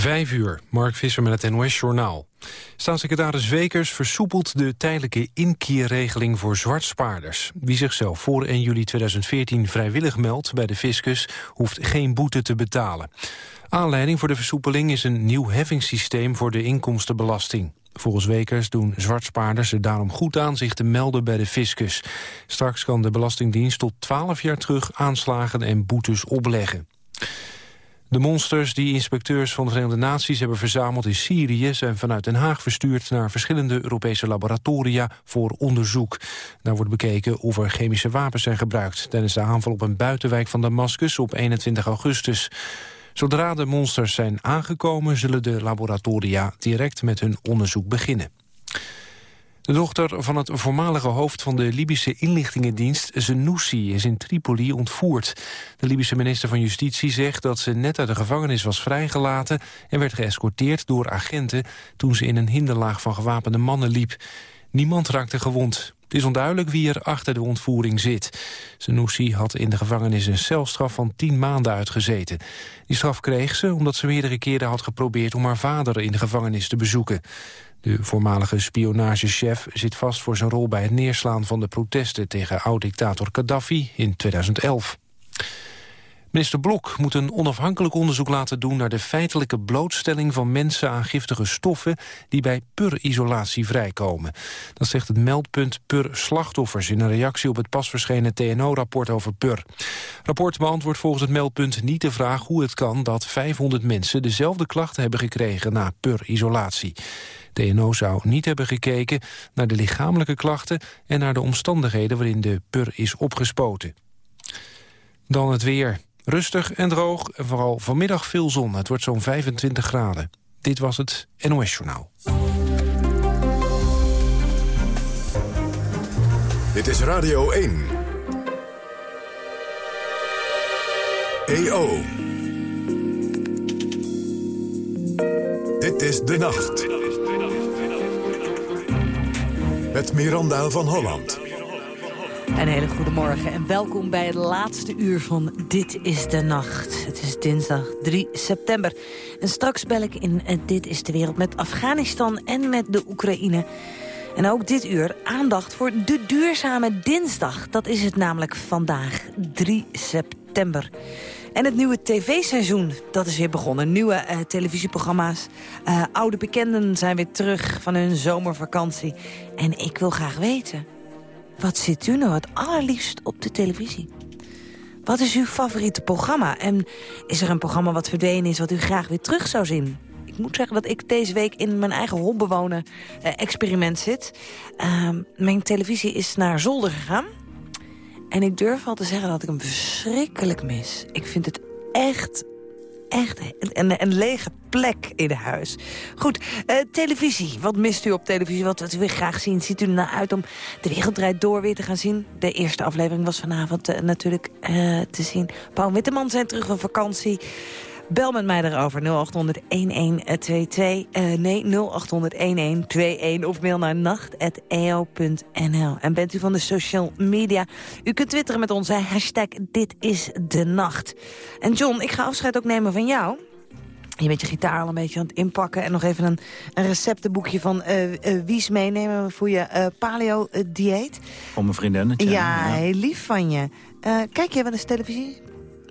Vijf uur, Mark Visser met het NOS-journaal. Staatssecretaris Wekers versoepelt de tijdelijke inkeerregeling voor zwartspaarders. Wie zichzelf voor 1 juli 2014 vrijwillig meldt bij de fiscus... hoeft geen boete te betalen. Aanleiding voor de versoepeling is een nieuw heffingssysteem voor de inkomstenbelasting. Volgens Wekers doen zwartspaarders er daarom goed aan zich te melden bij de fiscus. Straks kan de Belastingdienst tot 12 jaar terug aanslagen en boetes opleggen. De monsters die inspecteurs van de Verenigde Naties hebben verzameld in Syrië... zijn vanuit Den Haag verstuurd naar verschillende Europese laboratoria voor onderzoek. Daar wordt bekeken of er chemische wapens zijn gebruikt... tijdens de aanval op een buitenwijk van Damascus op 21 augustus. Zodra de monsters zijn aangekomen... zullen de laboratoria direct met hun onderzoek beginnen. De dochter van het voormalige hoofd van de Libische inlichtingendienst, Zenoussi, is in Tripoli ontvoerd. De Libische minister van Justitie zegt dat ze net uit de gevangenis was vrijgelaten en werd geëscorteerd door agenten toen ze in een hinderlaag van gewapende mannen liep. Niemand raakte gewond. Het is onduidelijk wie er achter de ontvoering zit. Zenoussi had in de gevangenis een celstraf van tien maanden uitgezeten. Die straf kreeg ze omdat ze meerdere keren had geprobeerd om haar vader in de gevangenis te bezoeken. De voormalige spionagechef zit vast voor zijn rol bij het neerslaan van de protesten tegen oud-dictator Gaddafi in 2011. Minister Blok moet een onafhankelijk onderzoek laten doen... naar de feitelijke blootstelling van mensen aan giftige stoffen... die bij PUR-isolatie vrijkomen. Dat zegt het meldpunt PUR-slachtoffers... in een reactie op het pas verschenen TNO-rapport over PUR. Rapport beantwoordt volgens het meldpunt niet de vraag hoe het kan... dat 500 mensen dezelfde klachten hebben gekregen na PUR-isolatie. TNO zou niet hebben gekeken naar de lichamelijke klachten... en naar de omstandigheden waarin de PUR is opgespoten. Dan het weer. Rustig en droog en vooral vanmiddag veel zon. Het wordt zo'n 25 graden. Dit was het NOS Journaal. Dit is Radio 1. EO. Dit is De Nacht. Met Miranda van Holland. Een hele goede morgen en welkom bij het laatste uur van Dit is de Nacht. Het is dinsdag 3 september. En straks bel ik in Dit is de Wereld met Afghanistan en met de Oekraïne. En ook dit uur aandacht voor de duurzame dinsdag. Dat is het namelijk vandaag, 3 september. En het nieuwe tv-seizoen, dat is weer begonnen. Nieuwe uh, televisieprogramma's. Uh, oude bekenden zijn weer terug van hun zomervakantie. En ik wil graag weten... Wat zit u nou het allerliefst op de televisie? Wat is uw favoriete programma? En is er een programma wat verdwenen is wat u graag weer terug zou zien? Ik moet zeggen dat ik deze week in mijn eigen holbewoner uh, experiment zit. Uh, mijn televisie is naar zolder gegaan. En ik durf al te zeggen dat ik hem verschrikkelijk mis. Ik vind het echt echt een, een, lege plek in huis. Goed, uh, televisie. Wat mist u op televisie? Wat wilt u weer graag zien? Ziet u er naar uit om De Wereld Draait Door weer te gaan zien? De eerste aflevering was vanavond uh, natuurlijk uh, te zien. Paul Witteman zijn terug van vakantie. Bel met mij erover 0800-1122. Uh, nee, 0800-1121 of mail naar nacht.eo.nl. En bent u van de social media? U kunt twitteren met onze hashtag Dit is de Nacht. En John, ik ga afscheid ook nemen van jou. Je bent je gitaar al een beetje aan het inpakken. En nog even een, een receptenboekje van uh, uh, Wies meenemen voor je uh, paleo-dieet. Om mijn vriendinnetje. Ja, ja, heel lief van je. kijk je wel eens televisie?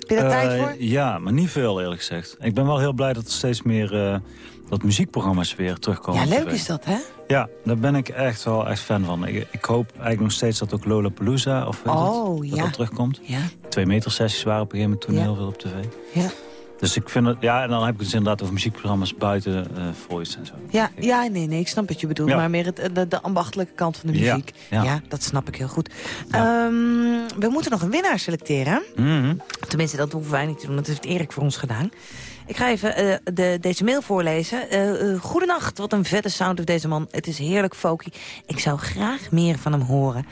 Heb je daar tijd voor? Ja, maar niet veel eerlijk gezegd. Ik ben wel heel blij dat er steeds meer dat muziekprogramma's weer terugkomen. Ja, leuk is dat, hè? Ja, daar ben ik echt wel echt fan van. Ik, ik hoop eigenlijk nog steeds dat ook Lollapalooza of oh, dat, ja. dat, dat terugkomt. Ja. Twee meter sessies waren op een gegeven moment toen ja. heel veel op tv. Ja. Dus ik vind het, ja, en dan heb ik het dus inderdaad over muziekprogramma's buiten uh, Voice en zo. Ja, ja, nee, nee, ik snap wat je bedoelt. Ja. Maar meer het, de, de ambachtelijke kant van de muziek. Ja, ja. dat snap ik heel goed. Um, we moeten nog een winnaar selecteren. Mm -hmm. Tenminste, dat hoeven wij niet te doen. Dat heeft Erik voor ons gedaan. Ik ga even uh, de, deze mail voorlezen. Uh, goedenacht, wat een vette sound heeft deze man. Het is heerlijk folky. Ik zou graag meer van hem horen.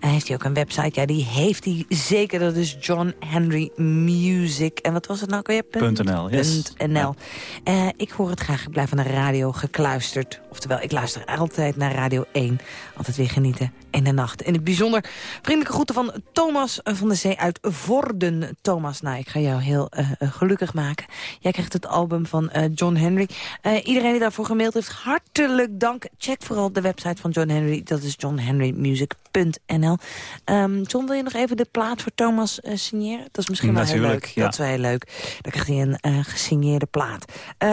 Uh, heeft hij ook een website? Ja, die heeft hij zeker. Dat is John Henry Music. En wat was het nou? Je .nl, yes. .nl. Ja. ik hoor het graag. Ik blijf aan de radio gekluisterd. Oftewel, ik luister altijd naar Radio 1. Altijd weer genieten in de nacht. In het bijzonder vriendelijke groeten van Thomas van de Zee uit Vorden. Thomas, nou, ik ga jou heel uh, gelukkig maken. Jij krijgt het album van uh, John Henry. iedereen die daarvoor gemaild heeft, hartelijk dank. Check vooral de website van John Henry. Dat is johnhenrymusic.nl. Um, John, wil je nog even de plaat voor Thomas signeren? Dat is misschien wel heel leuk. Ja. Dat is wel heel leuk. Dan krijgt hij een gesigneerde plaat.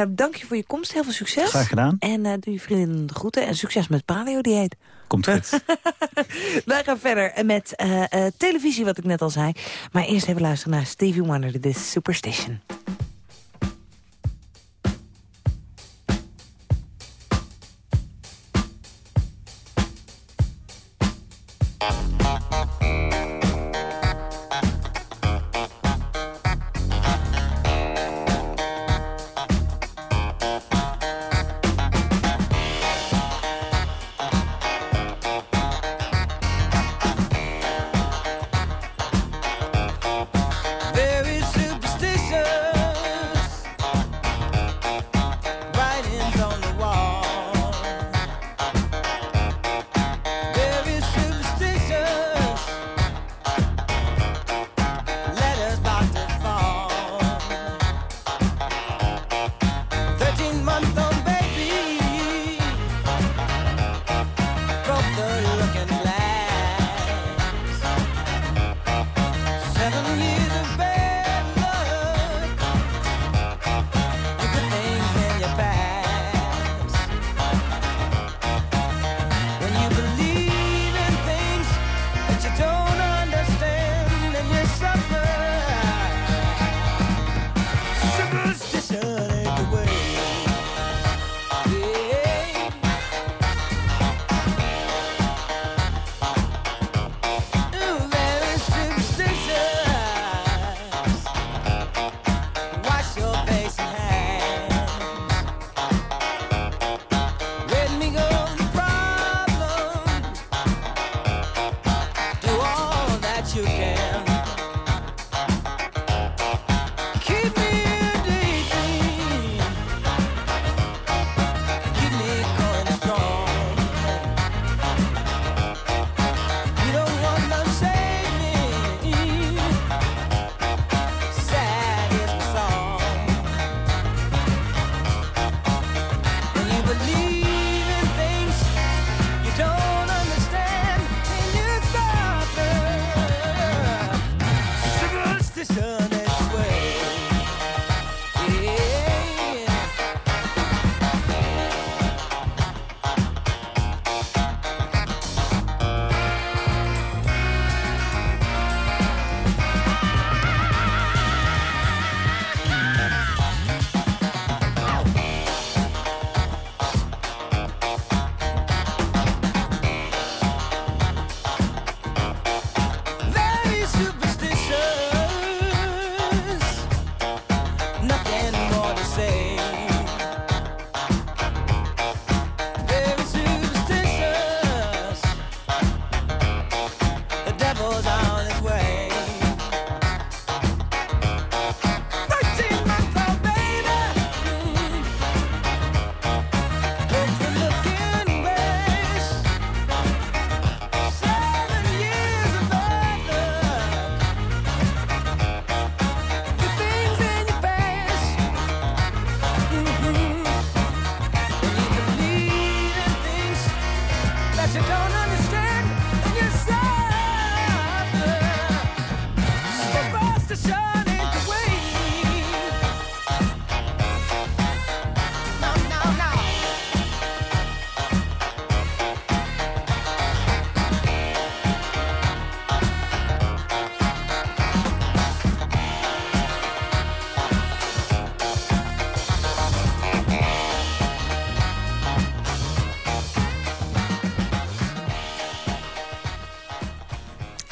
dank je voor je komst. Heel veel succes. Graag gedaan. En doe je vrienden de groeten. En succes met paleo-dieet. Komt goed. Wij gaan verder met uh, uh, televisie, wat ik net al zei. Maar eerst even luisteren naar Stevie Wonder, is Superstition.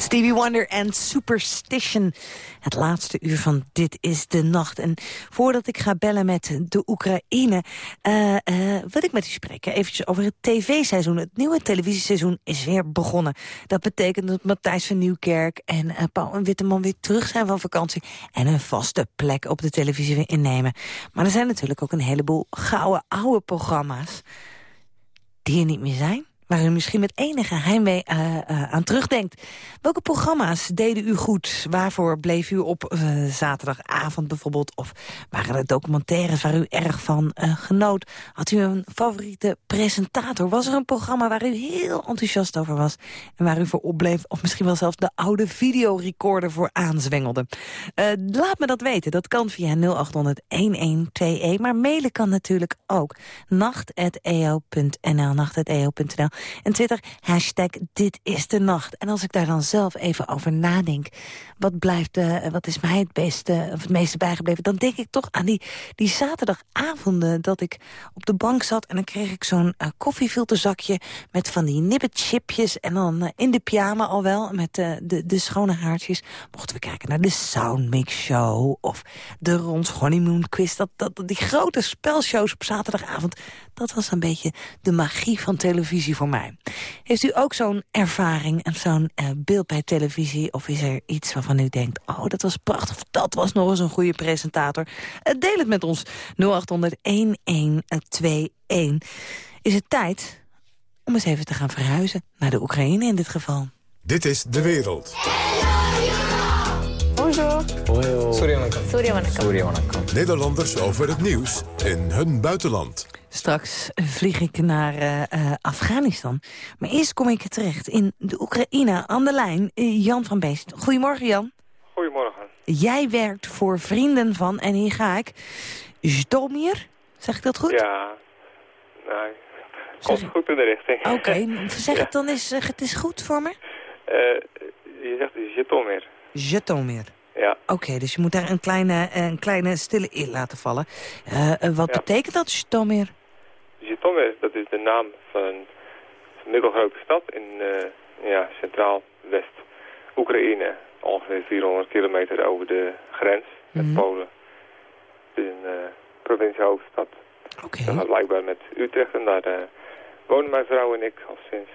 Stevie Wonder en Superstition. Het laatste uur van Dit is de Nacht. En voordat ik ga bellen met de Oekraïne... Uh, wil ik met u spreken eventjes over het tv-seizoen. Het nieuwe televisieseizoen is weer begonnen. Dat betekent dat Matthijs van Nieuwkerk en uh, Paul en Witteman weer terug zijn van vakantie... en een vaste plek op de televisie weer innemen. Maar er zijn natuurlijk ook een heleboel gouden oude programma's die er niet meer zijn? Waar u misschien met enige heimwee uh, uh, aan terugdenkt. Welke programma's deden u goed? Waarvoor bleef u op uh, zaterdagavond bijvoorbeeld? Of waren er documentaires waar u erg van genoot? Had u een favoriete presentator? Was er een programma waar u heel enthousiast over was? En waar u voor opbleef? Of misschien wel zelfs de oude videorecorder voor aanzwengelde? laat me dat weten. Dat kan via 0800-1121. Maar mailen kan natuurlijk ook. nacht.eo.nl nacht.eo.nl en Twitter, hashtag dit is de nacht. En als ik daar dan zelf even over nadenk... wat, blijft, uh, wat is mij het beste of het meeste bijgebleven... dan denk ik toch aan die, die zaterdagavonden dat ik op de bank zat... en dan kreeg ik zo'n uh, koffiefilterzakje met van die nibbetchipjes... en dan uh, in de pyjama al wel, met de, de schone haartjes... mochten we kijken naar de Soundmix Show of de Rons Honeymoon Quiz. Dat, dat, die grote spelshows op zaterdagavond, dat was een beetje de magie van televisie voor mij. Heeft u ook zo'n ervaring en zo'n uh, beeld bij televisie? Of is er iets waarvan u denkt, oh, dat was prachtig, dat was nog eens een goede presentator? Uh, deel het met ons, 0800-1121. Is het tijd om eens even te gaan verhuizen naar de Oekraïne in dit geval? Dit is De Wereld. Bonjour. Nederlanders over het nieuws in hun buitenland. Straks vlieg ik naar uh, uh, Afghanistan. Maar eerst kom ik terecht in de Oekraïne aan de lijn. Uh, Jan van Beest. Goedemorgen, Jan. Goedemorgen. Jij werkt voor Vrienden van, en hier ga ik, Zdomir. Zeg ik dat goed? Ja, nee. Komt zeg... goed in de richting. Oké, okay. zeg het dan eens, het is goed voor me? je zegt Zdomir. Zdomir. Ja. Oké, okay, dus je moet daar een kleine, een kleine stille in laten vallen. wat ja. betekent dat, Zdomir? Zhytomyr, dat is de naam van een middelgrote stad in uh, ja, centraal-west-Oekraïne. Ongeveer 400 kilometer over de grens met mm -hmm. Polen. Het is een uh, provinciehoofdstad. Oké. Okay. blijkbaar met Utrecht en daar uh, wonen mijn vrouw en ik al sinds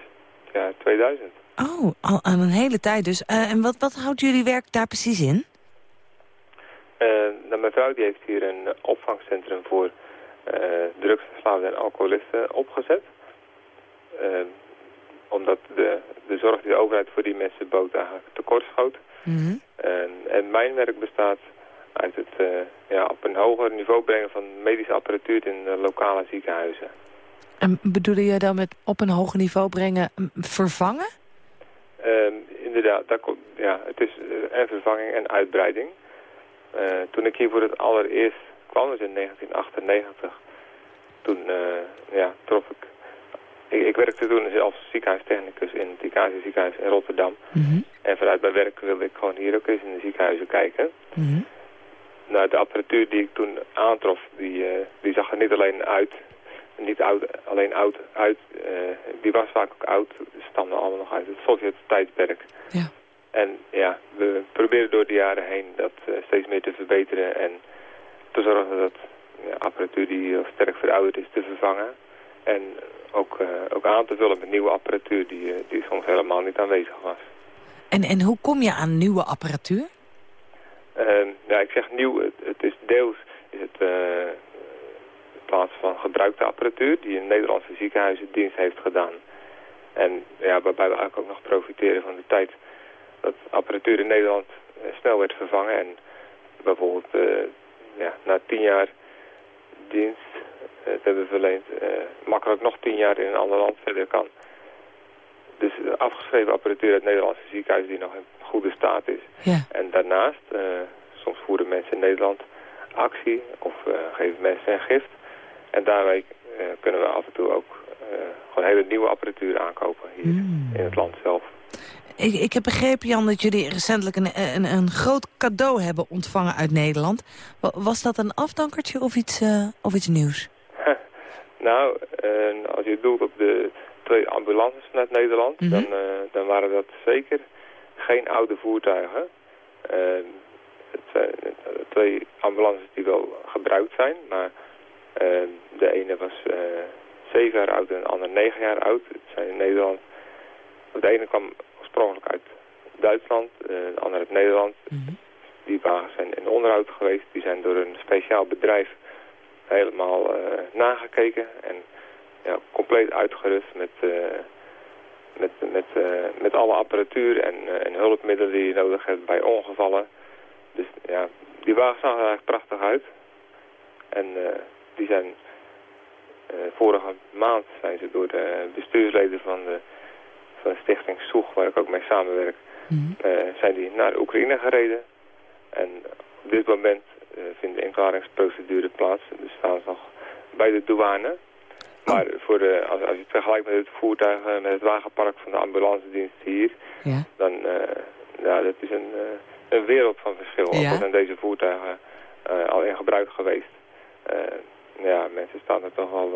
ja, 2000. Oh, al een hele tijd dus. en wat, wat houdt jullie werk daar precies in? nou, mijn vrouw die heeft hier een opvangcentrum voor drugsverslaafden en alcoholisten opgezet. Uh, omdat de, de zorg die de overheid voor die mensen bood eigenlijk tekort schoot. Mm -hmm. en, en, mijn werk bestaat uit het uh, ja, op een hoger niveau brengen van medische apparatuur in lokale ziekenhuizen. En bedoel je dan met op een hoger niveau brengen vervangen? Ehm, inderdaad, dat komt, ja, het is en vervanging en uitbreiding. toen ik hier voor het allereerst kwam, dus in 1998. Toen uh, ja, trof ik... ik... ik... werkte toen als ziekenhuistechnicus in het ICASI ziekenhuis in Rotterdam. Mm -hmm. En vanuit mijn werk wilde ik gewoon hier ook eens in de ziekenhuizen kijken. Mm -hmm. Nou, de apparatuur die ik toen aantrof, die, uh, die zag er niet alleen uit, niet oud, alleen oud uit, uh, die was vaak ook oud, stamde allemaal nog uit het Sovjet-tijdperk. Ja. En ja, we proberen door de jaren heen dat uh, steeds meer te verbeteren en te zorgen dat ja, apparatuur die sterk verouderd is te vervangen. En ook, uh, ook aan te vullen met nieuwe apparatuur die, uh, die soms helemaal niet aanwezig was. En, en hoe kom je aan nieuwe apparatuur? Uh, ja, ik zeg nieuw, het, het is deels is het in plaats van gebruikte apparatuur die in Nederlandse ziekenhuizen dienst heeft gedaan. En ja, waarbij we eigenlijk ook nog profiteren van de tijd dat apparatuur in Nederland snel werd vervangen. En bijvoorbeeld ja, na tien jaar dienst uh, te hebben verleend, uh, makkelijk nog tien jaar in een ander land verder kan. Dus afgeschreven apparatuur uit Nederlandse ziekenhuizen die nog in goede staat is. Ja. En daarnaast, uh, soms voeren mensen in Nederland actie of geven mensen een gift. En daarmee kunnen we af en toe ook gewoon hele nieuwe apparatuur aankopen hier mm. in het land zelf. Ik, ik heb begrepen, Jan, dat jullie recentelijk een, een, een groot cadeau hebben ontvangen uit Nederland. Was dat een afdankertje of iets, uh, of iets nieuws? nou, uh, als je doelt op de twee ambulances vanuit Nederland, Mhm. dan, uh, dan waren dat zeker geen oude voertuigen. Ehm, het zijn twee ambulances die wel gebruikt zijn, maar ehm, de ene was zeven jaar oud en de andere negen jaar oud. Het zijn in Nederland, de ene kwam oorspronkelijk uit Duitsland, de andere uit Nederland. Mm -hmm. Die wagens zijn in onderhoud geweest. Die zijn door een speciaal bedrijf helemaal uh, nagekeken. En ja, compleet uitgerust met, met, met, met alle apparatuur en, en hulpmiddelen die je nodig hebt bij ongevallen. Dus ja, die wagen zag er eigenlijk prachtig uit. En die zijn vorige maand zijn ze door de bestuursleden van de, van de stichting Soeg, waar ik ook mee samenwerk, mm zijn die naar Oekraïne gereden. En op dit moment uh, vindt de inklaringsprocedure plaats. Dus staan ze nog bij de douane. Maar voor de, als, als je het vergelijkt met het voertuig, met het wagenpark van de ambulance dienst hier, ja. dan uh, ja, dat is een, uh, een wereld van verschil. Ja. Al zijn deze voertuigen al in gebruik geweest. ja, mensen staan er toch wel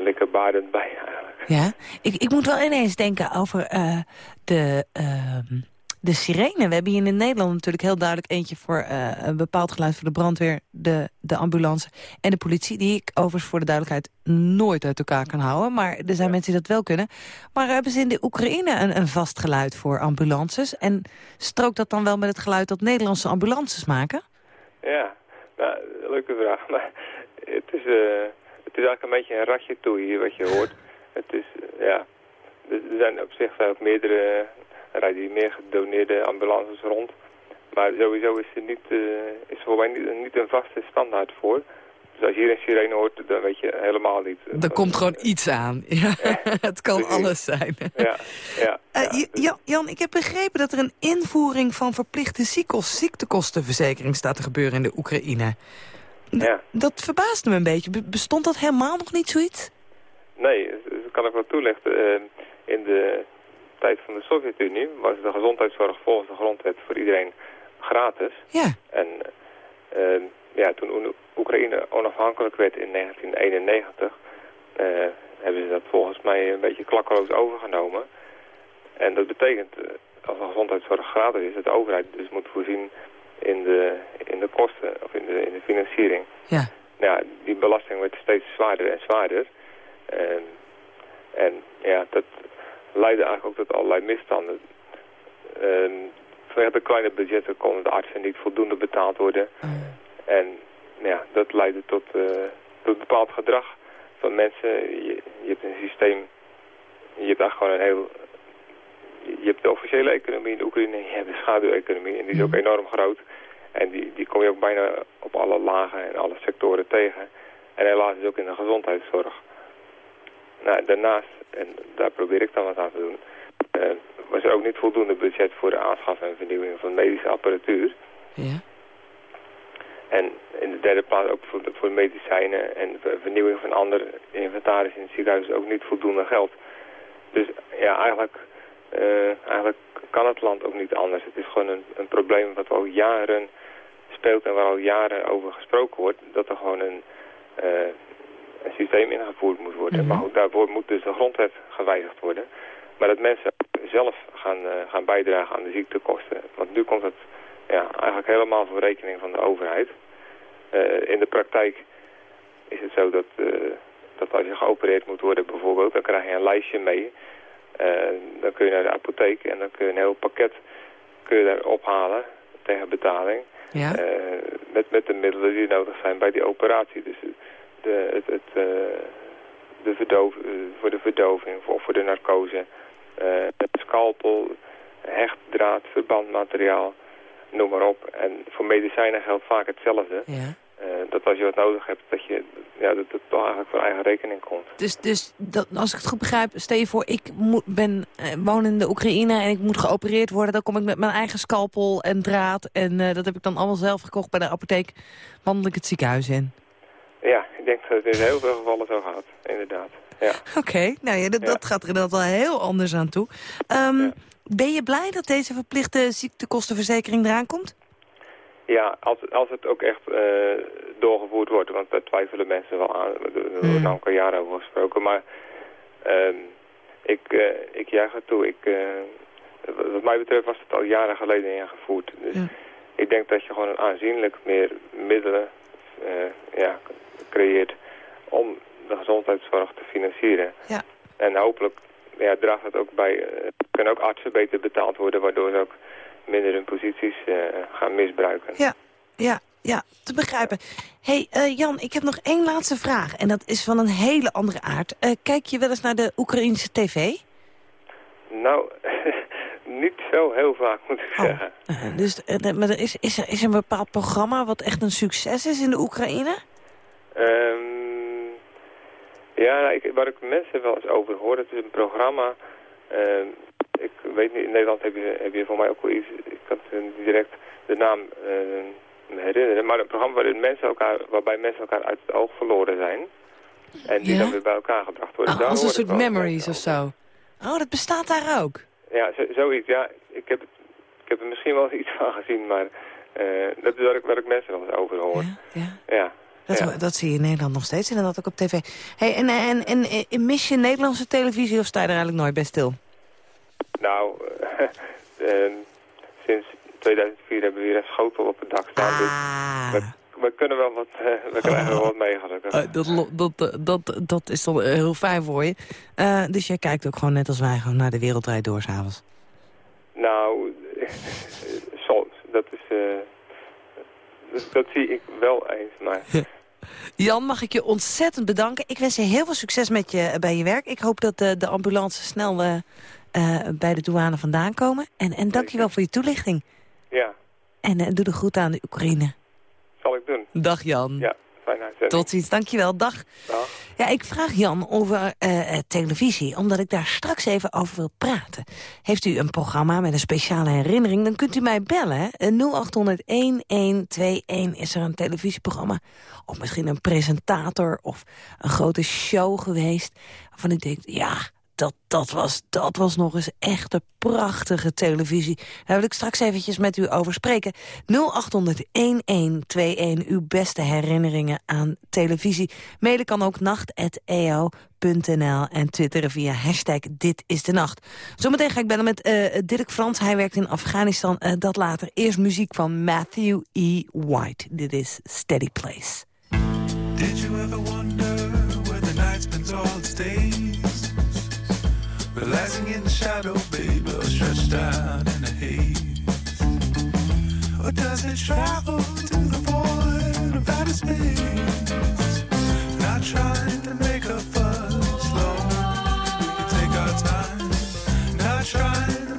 lekker baardend bij eigenlijk. Ja, ik, ik moet wel ineens denken over de ehm, de sirene. We hebben hier in Nederland natuurlijk heel duidelijk eentje voor uh, een bepaald geluid voor de brandweer, de, de ambulance en de politie. Die ik overigens voor de duidelijkheid nooit uit elkaar kan houden. Maar er zijn mensen die dat wel kunnen. Maar hebben ze in de Oekraïne een, een vast geluid voor ambulances? En strookt dat dan wel met het geluid dat Nederlandse ambulances maken? Ja, nou, leuke vraag. Maar het is, uh, het is eigenlijk een beetje een ratje toe hier wat je hoort. Het is, uh, ja, er zijn op zich ook meerdere rijden hier meer gedoneerde ambulances rond. Maar sowieso is er, niet, uh, is voor mij niet, niet, een vaste standaard voor. Dus als je hier een sirene hoort, dan weet je helemaal niet. Er komt gewoon iets aan. Ja, het kan alles zijn. Ja, ja, uh, Jan, Jan, ik heb begrepen dat er een invoering van verplichte ziektekostenverzekering staat te gebeuren in de Oekraïne. Ja. Dat verbaasde me een beetje. Bestond dat helemaal nog niet zoiets? Nee, dat kan ik wel toelichten. Uh, in de tijd van de Sovjet-Unie was de gezondheidszorg volgens de grondwet voor iedereen gratis. Ja. En uh, ja, toen Oekraïne onafhankelijk werd in 1991, uh, eh, hebben ze dat volgens mij een beetje klakkeloos overgenomen. En dat betekent, uh, als de gezondheidszorg gratis is, dat de overheid dus moet voorzien in de, in de kosten of in de, in de financiering. Ja. Ja, die belasting werd steeds zwaarder en zwaarder. Ehm, en ja, dat, leidde eigenlijk ook tot allerlei misstanden. Uh, vanwege de kleine budgetten konden de artsen niet voldoende betaald worden. Oh. En ja, dat leidde tot, uh, tot bepaald gedrag van mensen. Je, je, hebt een systeem, je hebt eigenlijk gewoon een heel... Je hebt de officiële economie in de Oekraïne, je hebt de schaduweconomie en die is ook mm. enorm groot. En die, die kom je ook bijna op alle lagen en alle sectoren tegen. En helaas is ook in de gezondheidszorg. Nou, daarnaast en daar probeer ik dan wat aan te doen, uh, was er ook niet voldoende budget voor de aanschaf en vernieuwing van medische apparatuur. Ja. En in de derde plaats ook voor, voor medicijnen en vernieuwing van andere inventaris in het ziekenhuis ook niet voldoende geld. Dus ja, eigenlijk, eigenlijk kan het land ook niet anders. Het is gewoon een, een probleem wat al jaren speelt en waar al jaren over gesproken wordt. Dat er gewoon een, uh, een systeem ingevoerd moet worden. Mhm. Maar ook daarvoor moet dus de grondwet gewijzigd worden. Maar dat mensen zelf gaan, uh, gaan bijdragen aan de ziektekosten. Want nu komt het ja, eigenlijk helemaal voor rekening van de overheid. Uh, in de praktijk is het zo dat, dat als je geopereerd moet worden bijvoorbeeld, dan krijg je een lijstje mee. Dan kun je naar de apotheek en dan kun je een heel pakket kun je daar ophalen tegen betaling. Ja. met, met de middelen die nodig zijn bij die operatie. Dus de, het, het, eh, de verdoof, eh, voor de verdoving of voor de narcose. het eh, scalpel, hechtdraad, verbandmateriaal, noem maar op. En voor medicijnen geldt vaak hetzelfde. Ja. Dat als je wat nodig hebt, dat je ja, dat het toch eigenlijk voor eigen rekening komt. Dus, dus dat, als ik het goed begrijp, stel je voor, ik moet, ben, woon in de Oekraïne en ik moet geopereerd worden. Dan kom ik met mijn eigen scalpel en draad en dat heb ik dan allemaal zelf gekocht bij de apotheek. Wandel ik het ziekenhuis in. Ja, ik denk dat het in heel veel gevallen zo gaat, inderdaad. Ja. Oké, nou ja, dat, dat, gaat er inderdaad wel heel anders aan toe. Um, Ben je blij dat deze verplichte ziektekostenverzekering eraan komt? Ja, als, als het ook echt uh, doorgevoerd wordt, want daar twijfelen mensen wel aan. Er wordt hmm. al jaren over gesproken, maar uh, ik, uh, ik juich het toe. Ik, uh, wat mij betreft was het al jaren geleden ingevoerd. Dus ja. ik denk dat je gewoon een aanzienlijk meer middelen ja, creëert om de gezondheidszorg te financieren. Ja. En hopelijk ja, draagt het ook bij, kunnen ook artsen beter betaald worden, waardoor ze ook minder hun posities uh, gaan misbruiken. Ja, ja. ja, te begrijpen. hey, uh, Jan, ik heb nog één laatste vraag. En dat is van een hele andere aard. Uh, kijk je wel eens naar de Oekraïnse tv? Nou, niet zo heel vaak, moet ik oh. zeggen. Uh, dus maar er is, is, er, is er een bepaald programma wat echt een succes is in de Oekraïne? Um, ja, nou, ik, waar ik mensen wel eens over hoor, het is een programma... Ik weet niet, in Nederland heb je, heb je voor mij ook wel iets... Ik kan niet direct de naam uh, herinneren. Maar een programma waarin mensen elkaar, waarbij mensen elkaar uit het oog verloren zijn. En die dan weer bij elkaar gebracht worden. Oh, als een soort memories of zo. Oh, dat bestaat daar ook? Ja, zoiets. Ja, ik heb, ik heb er misschien wel iets van gezien, maar uh, dat is waar ik, waar ik mensen wel eens over hoor. Ja, ja. ja. Dat, dat, zie je in Nederland nog steeds, inderdaad ook op tv. Hey, en, en, en, en mis je Nederlandse televisie of sta je er eigenlijk nooit bij stil? Nou, uh, sinds 2004 hebben we weer een schotel op het dak staan. Dus ah. Dus we, kunnen wel wat, uh, we krijgen wel wat mee uh, dat, dat, dat, dat is dan heel fijn voor je. dus jij kijkt ook gewoon net als wij gewoon naar de wereldrijd door s'avonds? Nou, soms. Dat is... Dat, dat, zie ik wel eens, maar... Jan, mag ik je ontzettend bedanken. Ik wens je heel veel succes met je, bij je werk. Ik hoop dat de, de ambulance snel uh, bij de douane vandaan komen. En, en dank je wel voor je toelichting. Ja. En uh, doe de groet aan de Oekraïne. Zal ik doen. Dag Jan. Ja. Tot ziens, dankjewel. Dag. Dag. Ja, ik vraag Jan over uh, televisie, omdat ik daar straks even over wil praten. Heeft u een programma met een speciale herinnering, dan kunt u mij bellen. 0800-1121 is er een televisieprogramma. Of misschien een presentator of een grote show geweest. Waarvan ik denk, ja, dat, dat, was, dat was nog eens echt een prachtige televisie. Daar wil ik straks eventjes met u over spreken. 0800-1121, uw beste herinneringen aan televisie. Mailen kan ook nacht.eo.nl en twitteren via hashtag Dit is de Nacht. Zometeen ga ik bellen met uh, Dirk Frans. Hij werkt in Afghanistan. Uh, dat later. Eerst muziek van Matthew E. White. Dit is Steady Place. Did you ever wonder where the? Relaxing in the shadow, baby, or stretched out in the haze. Or does it travel to the void of outer space? Not trying to make a fuss, Lord. We can take our time. Not trying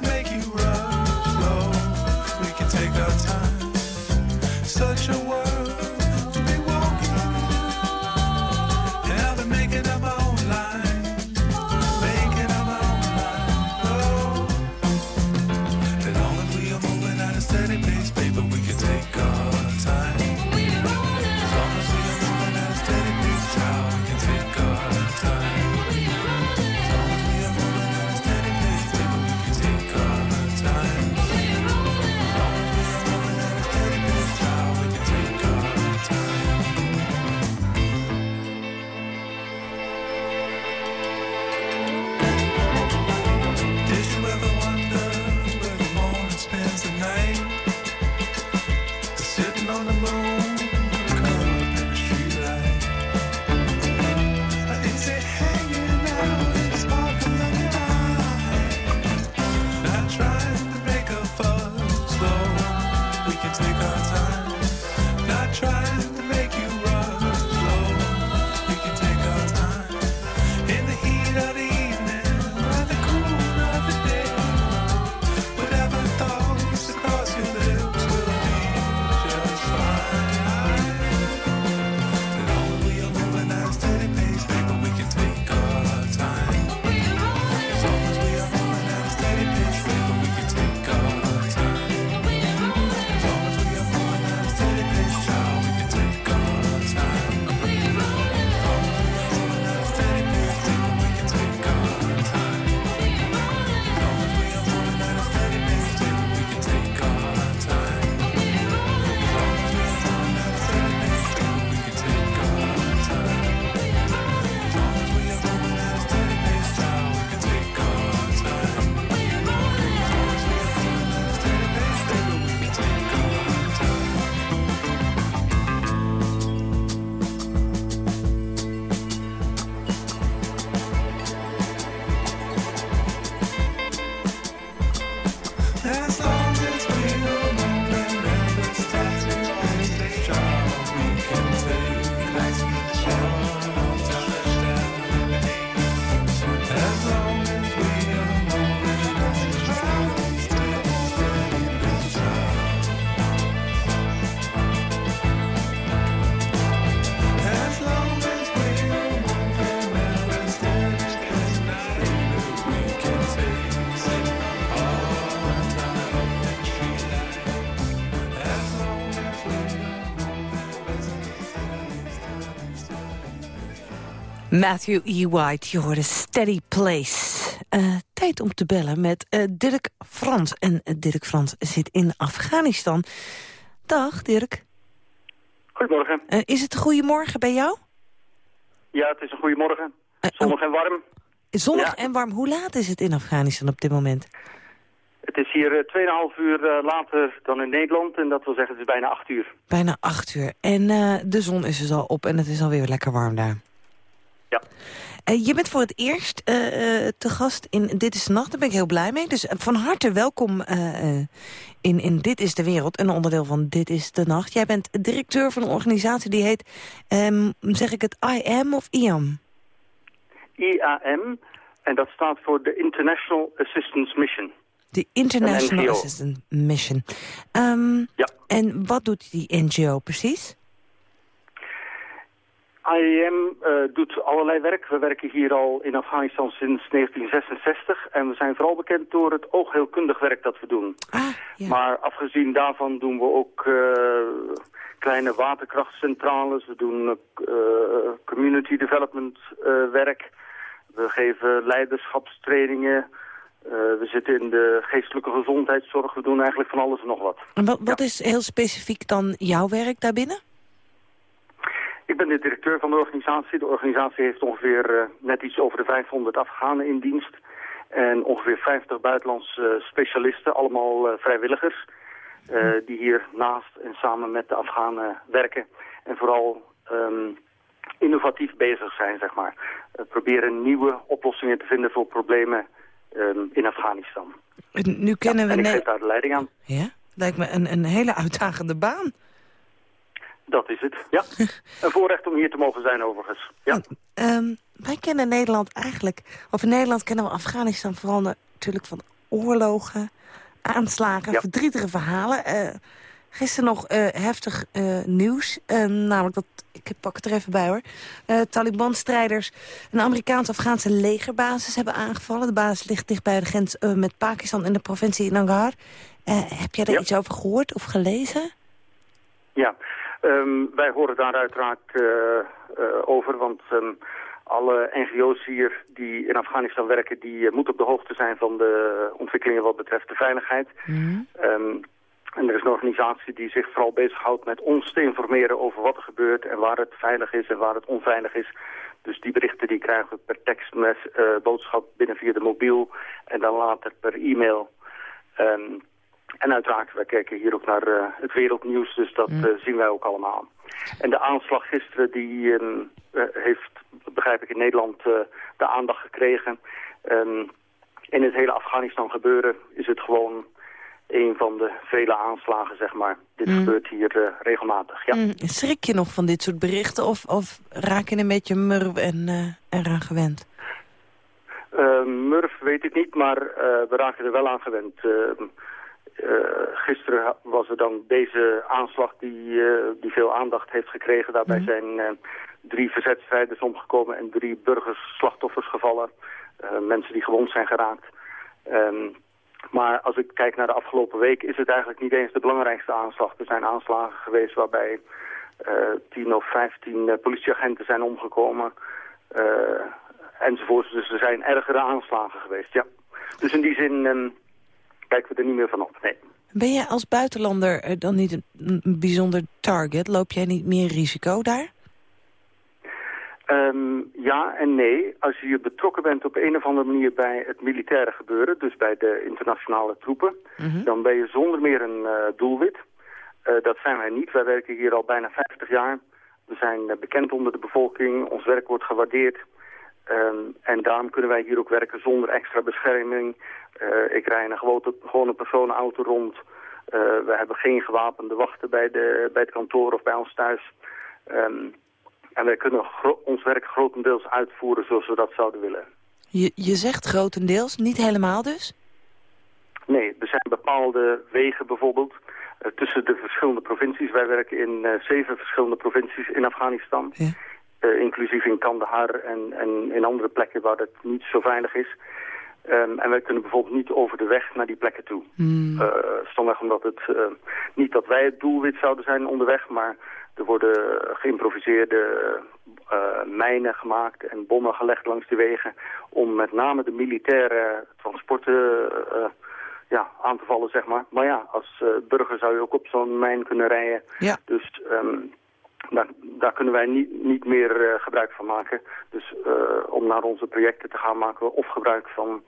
Matthew E. White, je hoorde Steady Place. Uh, tijd om te bellen met uh, Dirk Frans. En uh, Dirk Frans zit in Afghanistan. Dag, Dirk. Goedemorgen. is het een goede morgen bij jou? Ja, het is een goede morgen. Zonnig en warm. Zonnig en warm. Hoe laat is het in Afghanistan op dit moment? Het is hier 2,5 uur later dan in Nederland. En dat wil zeggen, het is bijna 8 uur. Bijna 8 uur. En de zon is dus al op en het is alweer lekker warm daar. Ja. Uh, je bent voor het eerst uh, te gast in Dit is de Nacht. Daar ben ik heel blij mee. Dus van harte welkom in, in Dit is de Wereld. Een onderdeel van Dit is de Nacht. Jij bent directeur van een organisatie die heet... Um, zeg ik het IAM of IAM? IAM. En dat staat voor de International Assistance Mission. De International Assistance Mission. Um, ja. En wat doet die NGO precies? IAM uh, doet allerlei werk. We werken hier al in Afghanistan sinds 1966. En we zijn vooral bekend door het oogheelkundig werk dat we doen. Ah, ja. Maar afgezien daarvan doen we ook uh, kleine waterkrachtcentrales. We doen uh, community development werk. We geven leiderschapstrainingen. we zitten in de geestelijke gezondheidszorg. We doen eigenlijk van alles en nog wat. En wat, wat is heel specifiek dan jouw werk daarbinnen? Ik ben de directeur van de organisatie. De organisatie heeft ongeveer uh, net iets over de 500 Afghanen in dienst. En ongeveer 50 buitenlandse uh, specialisten, allemaal uh, vrijwilligers. die hier naast en samen met de Afghanen werken. En vooral um, innovatief bezig zijn, zeg maar. proberen nieuwe oplossingen te vinden voor problemen um, in Afghanistan. Nu kennen ja, we... En ik geef daar de leiding aan. Ja, lijkt me een, een hele uitdagende baan. Dat is het, ja. een voorrecht om hier te mogen zijn overigens. Ja. Um, wij kennen Nederland eigenlijk... Of in Nederland kennen we Afghanistan vooral natuurlijk van oorlogen, aanslagen, ja. verdrietige verhalen. Uh, gisteren nog uh, heftig uh, nieuws, namelijk dat... Ik pak het er even bij hoor. Taliban-strijders een Amerikaans-Afghaanse legerbasis hebben aangevallen. De basis ligt dicht bij de grens met Pakistan in de provincie Nangarhar. heb jij daar ja. iets over gehoord of gelezen? Ja, Um, wij horen daar uiteraard uh, uh, over, want um, alle NGO's hier die in Afghanistan werken... die uh, moeten op de hoogte zijn van de ontwikkelingen wat betreft de veiligheid. Mm. Um, en er is een organisatie die zich vooral bezighoudt met ons te informeren over wat er gebeurt... en waar het veilig is en waar het onveilig is. Dus die berichten die krijgen we per tekstmes, boodschap binnen via de mobiel... en dan later per e-mail... Um, en uiteraard, wij kijken hier ook naar uh, het wereldnieuws, dus dat uh, zien wij ook allemaal. En de aanslag gisteren, die uh, heeft, begrijp ik, in Nederland de aandacht gekregen. Um, in het hele Afghanistan gebeuren is het gewoon een van de vele aanslagen, zeg maar. Dit Mm. gebeurt hier regelmatig, ja. Mm. Schrik je nog van dit soort berichten of, of raak je een beetje murf en eraan gewend? murf weet ik niet, maar we raken er wel aan gewend. Uh, gisteren was er dan deze aanslag die, uh, die veel aandacht heeft gekregen. Daarbij mm. zijn uh, drie verzetstrijders omgekomen en drie burgers slachtoffers gevallen. mensen die gewond zijn geraakt. Um, maar als ik kijk naar de afgelopen week is het eigenlijk niet eens de belangrijkste aanslag. Er zijn aanslagen geweest waarbij tien of vijftien politieagenten zijn omgekomen. enzovoort. Dus er zijn ergere aanslagen geweest, ja. Dus in die zin... Um, kijken we er niet meer van op, nee. Ben jij als buitenlander dan niet een, bijzonder target? Loop jij niet meer risico daar? Um, ja en nee. Als je betrokken bent op een of andere manier bij het militaire gebeuren... dus bij de internationale troepen... Mm -hmm. dan ben je zonder meer een uh, doelwit. Uh, dat zijn wij niet. Wij werken hier al bijna 50 jaar. We zijn uh, bekend onder de bevolking. Ons werk wordt gewaardeerd. Um, en daarom kunnen wij hier ook werken zonder extra bescherming. Uh, ik rij een gewone, gewone personenauto rond. Uh, we hebben geen gewapende wachten bij, de, bij het kantoor of bij ons thuis. Um, En wij kunnen ons werk grotendeels uitvoeren zoals we dat zouden willen. Je, je zegt grotendeels, niet helemaal dus? Nee, er zijn bepaalde wegen bijvoorbeeld uh, tussen de verschillende provincies. Wij werken in zeven verschillende provincies in Afghanistan. Ja. Uh, inclusief in Kandahar en, en in andere plekken waar het niet zo veilig is. Um, en wij kunnen bijvoorbeeld niet over de weg naar die plekken toe. Mm. stomweg omdat het niet dat wij het doelwit zouden zijn onderweg, maar er worden geïmproviseerde uh, mijnen gemaakt en bommen gelegd langs de wegen... om met name de militaire transporten uh, ja, aan te vallen, zeg maar. Maar ja, als uh, burger zou je ook op zo'n mijn kunnen rijden. Ja. Dus um, daar, daar, kunnen wij niet, niet meer gebruik van maken. Dus om naar onze projecten te gaan maken we of gebruik van...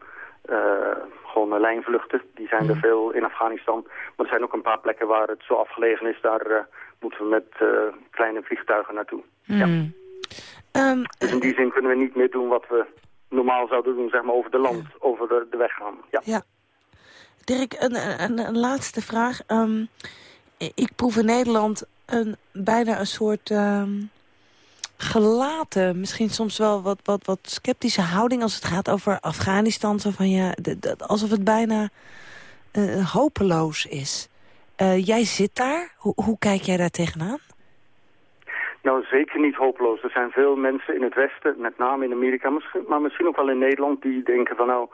gewoon lijnvluchten, die zijn er mm. veel in Afghanistan. Maar er zijn ook een paar plekken waar het zo afgelegen is, daar moeten we met kleine vliegtuigen naartoe. Mm. Ja. Um, dus in die zin kunnen we niet meer doen wat we normaal zouden doen, zeg maar, over de land, over de, de weg gaan. Ja. ja. Dirk, een, een, een laatste vraag. Um, ik proef in Nederland een, bijna een soort um, gelaten, misschien soms wel wat, wat, wat sceptische houding als het gaat over Afghanistan. Zo van, ja, alsof het bijna uh, hopeloos is. Uh, jij zit daar. Hoe, hoe kijk jij daar tegenaan? Nou, zeker niet hopeloos. Er zijn veel mensen in het Westen, met name in Amerika, maar misschien ook wel in Nederland, die denken van nou,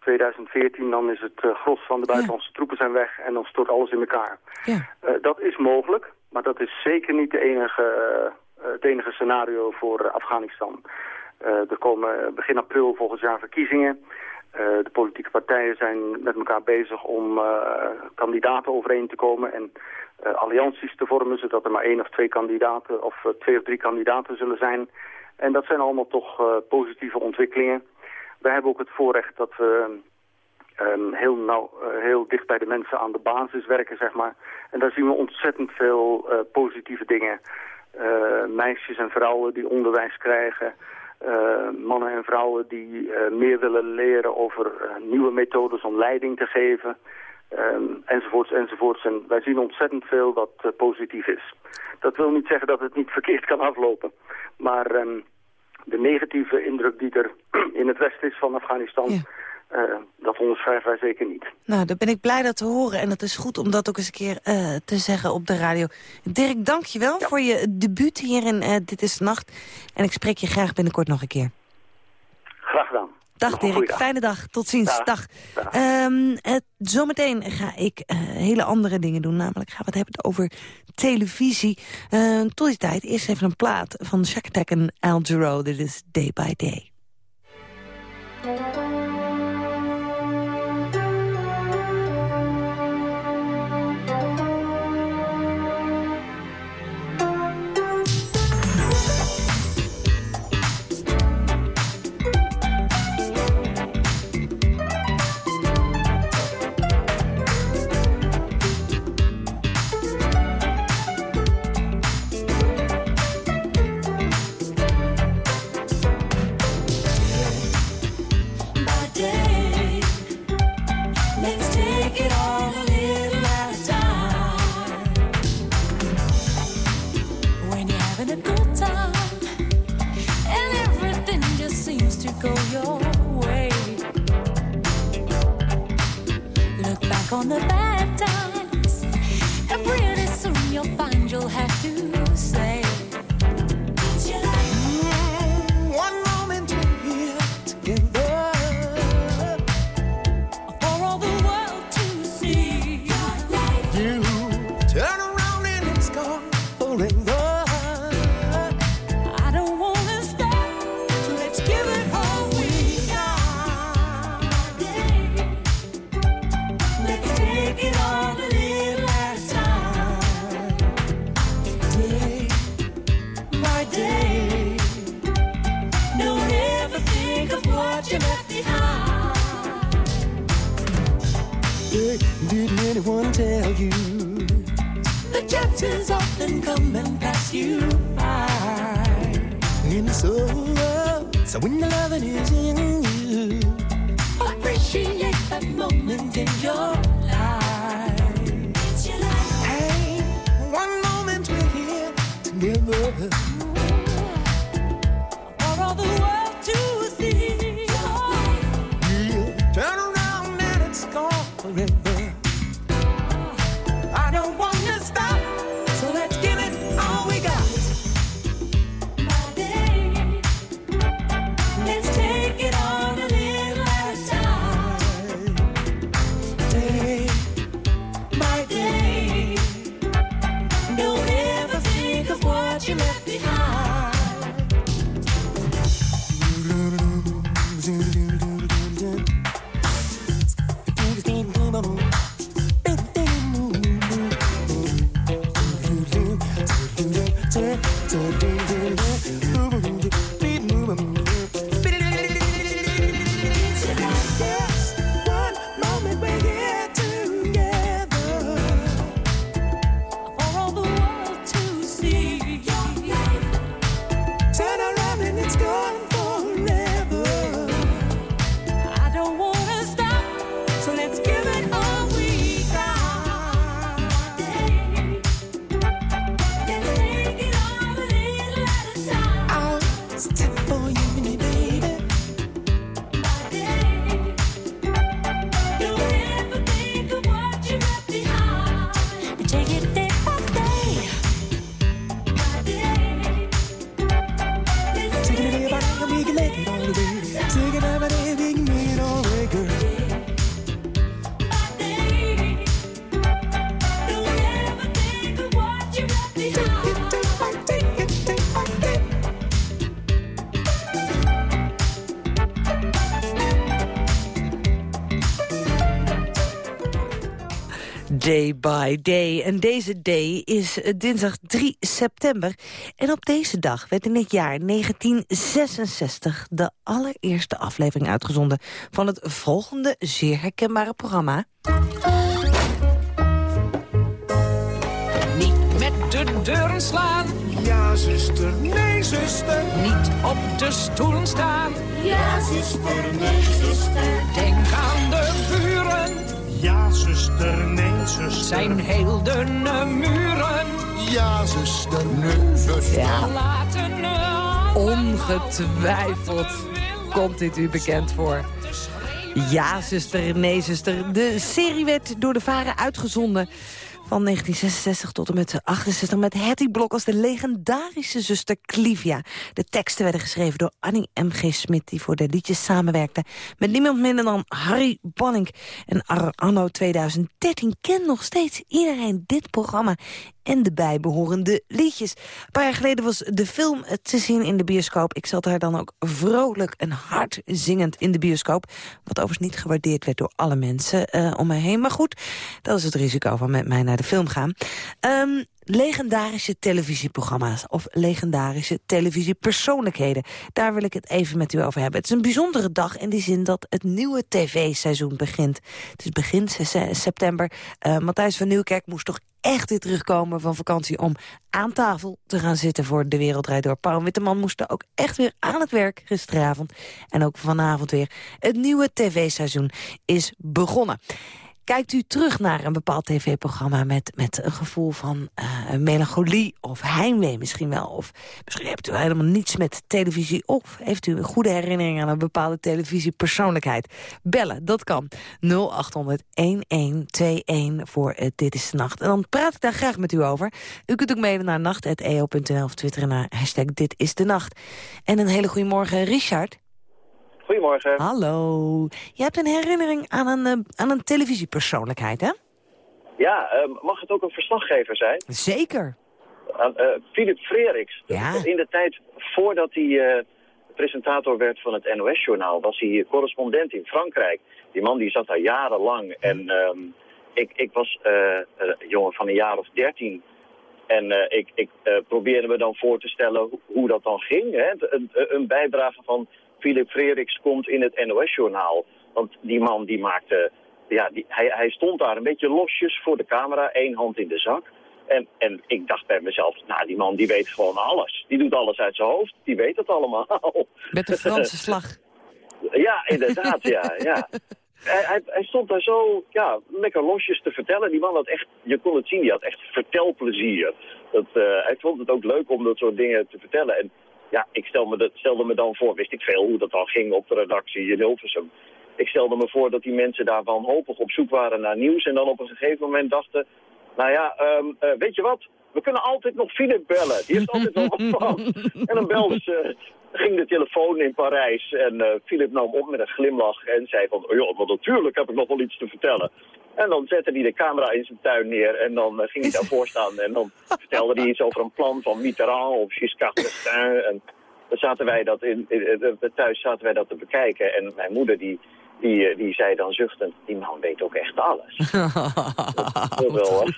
2014 dan is het uh, gros van de buitenlandse troepen zijn weg en dan stort alles in elkaar. Ja. Uh, dat is mogelijk, maar dat is zeker niet de enige, uh, het enige scenario voor Afghanistan. er komen begin april volgend jaar verkiezingen. de politieke partijen zijn met elkaar bezig om kandidaten overeen te komen en allianties te vormen, zodat er maar één of twee kandidaten of twee of drie kandidaten zullen zijn. En dat zijn allemaal toch positieve ontwikkelingen. Wij hebben ook het voorrecht dat we um, heel, nauw, heel dicht bij de mensen aan de basis werken, zeg maar. En daar zien we ontzettend veel positieve dingen. meisjes en vrouwen die onderwijs krijgen. mannen en vrouwen die meer willen leren over nieuwe methodes om leiding te geven. Um, enzovoorts, enzovoorts. En wij zien ontzettend veel wat positief is. Dat wil niet zeggen dat het niet verkeerd kan aflopen. Maar um, de negatieve indruk die er in het westen is van Afghanistan... Uh, dat onderschrijven wij zeker niet. Nou, dan ben ik blij dat te horen. En het is goed om dat ook eens een keer uh, te zeggen op de radio. Dirk, dank je wel ja. voor je debuut hier in Dit is Nacht. En ik spreek je graag binnenkort nog een keer. Graag gedaan. Dag Dirk, fijne dag. Tot ziens. Dag. dag. Um, het, zometeen ga ik hele andere dingen doen. Namelijk gaan we het hebben over televisie. Uh, tot die tijd eerst even een plaat van Shack Attack en Al Giro. Dit is Day by Day. On the bad Day by Day. En deze day is eh, dinsdag 3 september. En op deze dag werd in het jaar 1966 de allereerste aflevering uitgezonden... van het volgende zeer herkenbare programma. Niet met de deuren slaan. Ja, zuster, nee, zuster. Niet op de stoelen staan. Ja, zuster, nee, zuster. Denk aan de buren. Ja, zuster, nee, zuster. Zijn heel dunne muren. Ja, zuster, nee, zuster. Ja, Laten ongetwijfeld komt dit u bekend voor. Ja, zuster, nee, zuster. De serie werd door de Varen uitgezonden van 1966 tot en met 68... met Hetty Blok als de legendarische zuster Clivia. De teksten werden geschreven door Annie M.G. Smit... die voor de liedjes samenwerkte met niemand minder dan Harry Banning. En anno 2013 kent nog steeds iedereen dit programma en de bijbehorende liedjes. Een paar jaar geleden was de film te zien in de bioscoop. Ik zat daar dan ook vrolijk en hard zingend in de bioscoop. Wat overigens niet gewaardeerd werd door alle mensen eh, om me heen. Maar goed, dat is het risico van met mij naar film gaan. Ehm, legendarische televisieprogramma's of legendarische televisiepersoonlijkheden. Daar wil ik het even met u over hebben. Het is een bijzondere dag in die zin dat het nieuwe tv-seizoen begint. Het is begin se- september. Eh, Matthijs van Nieuwkerk moest toch echt weer terugkomen van vakantie... om aan tafel te gaan zitten voor De Wereld Draait Door. Paul Witteman moest ook echt weer aan het werk gisteravond. En ook vanavond weer. Het nieuwe tv-seizoen is begonnen. Kijkt u terug naar een bepaald tv-programma met, met een gevoel van eh, melancholie of heimwee misschien wel? Of misschien hebt u helemaal niets met televisie of heeft u een goede herinnering aan een bepaalde televisiepersoonlijkheid? Bellen, dat kan. 0800-1121 voor eh, Dit is de Nacht. En dan praat ik daar graag met u over. U kunt ook mailen naar nacht.eo.nl of twitteren naar hashtag Dit is de Nacht. En een hele goede morgen, Richard. Goedemorgen. Hallo. Je hebt een herinnering aan een, eh, aan een televisiepersoonlijkheid, hè? Ja, eh, mag het ook een verslaggever zijn? Zeker. Eh, Philip Freriks. Ja. In de tijd voordat hij eh, presentator werd van het NOS-journaal... was hij correspondent in Frankrijk. Die man die zat daar jarenlang. En ehm, ik, ik was een jongen van een jaar of dertien... En ik, ik eh, probeerde me dan voor te stellen hoe, hoe dat dan ging. Hè? Een, een bijdrage van Philip Freriks komt in het NOS-journaal. Want die man die maakte... Ja, die, hij, hij stond daar een beetje losjes voor de camera, één hand in de zak. En, en ik dacht bij mezelf, nou die man die weet gewoon alles. Die doet alles uit zijn hoofd, die weet het allemaal. Met de Franse slag. Ja, inderdaad, ja. ja. Hij, hij, hij stond daar zo ja, lekker losjes te vertellen. Die man had echt, je kon het zien, die had echt vertelplezier. Dat, eh, hij vond het ook leuk om dat soort dingen te vertellen. En ja, ik stel me dat, stelde me dan voor, wist ik veel hoe dat dan ging op de redactie in Hilversum. Ik stelde me voor dat die mensen daar wanhopig op zoek waren naar nieuws. En dan op een gegeven moment dachten, nou ja, ehm, eh, weet je wat? We kunnen altijd nog Philip bellen. Die heeft altijd nog wat van. En dan belden ze, ging de telefoon in Parijs. En eh Philip nam op met een glimlach en zei van... Oh ja, maar natuurlijk heb ik nog wel iets te vertellen. En dan zette hij de camera in zijn tuin neer en dan eh, ging hij daarvoor staan. En dan vertelde hij iets over een plan van Mitterrand of Giscard d'Estaing. En dan zaten wij dat in, in- in- thuis zaten wij dat te bekijken. En mijn moeder die, die, eh, die zei dan zuchtend, die man weet ook echt alles. Dat wel.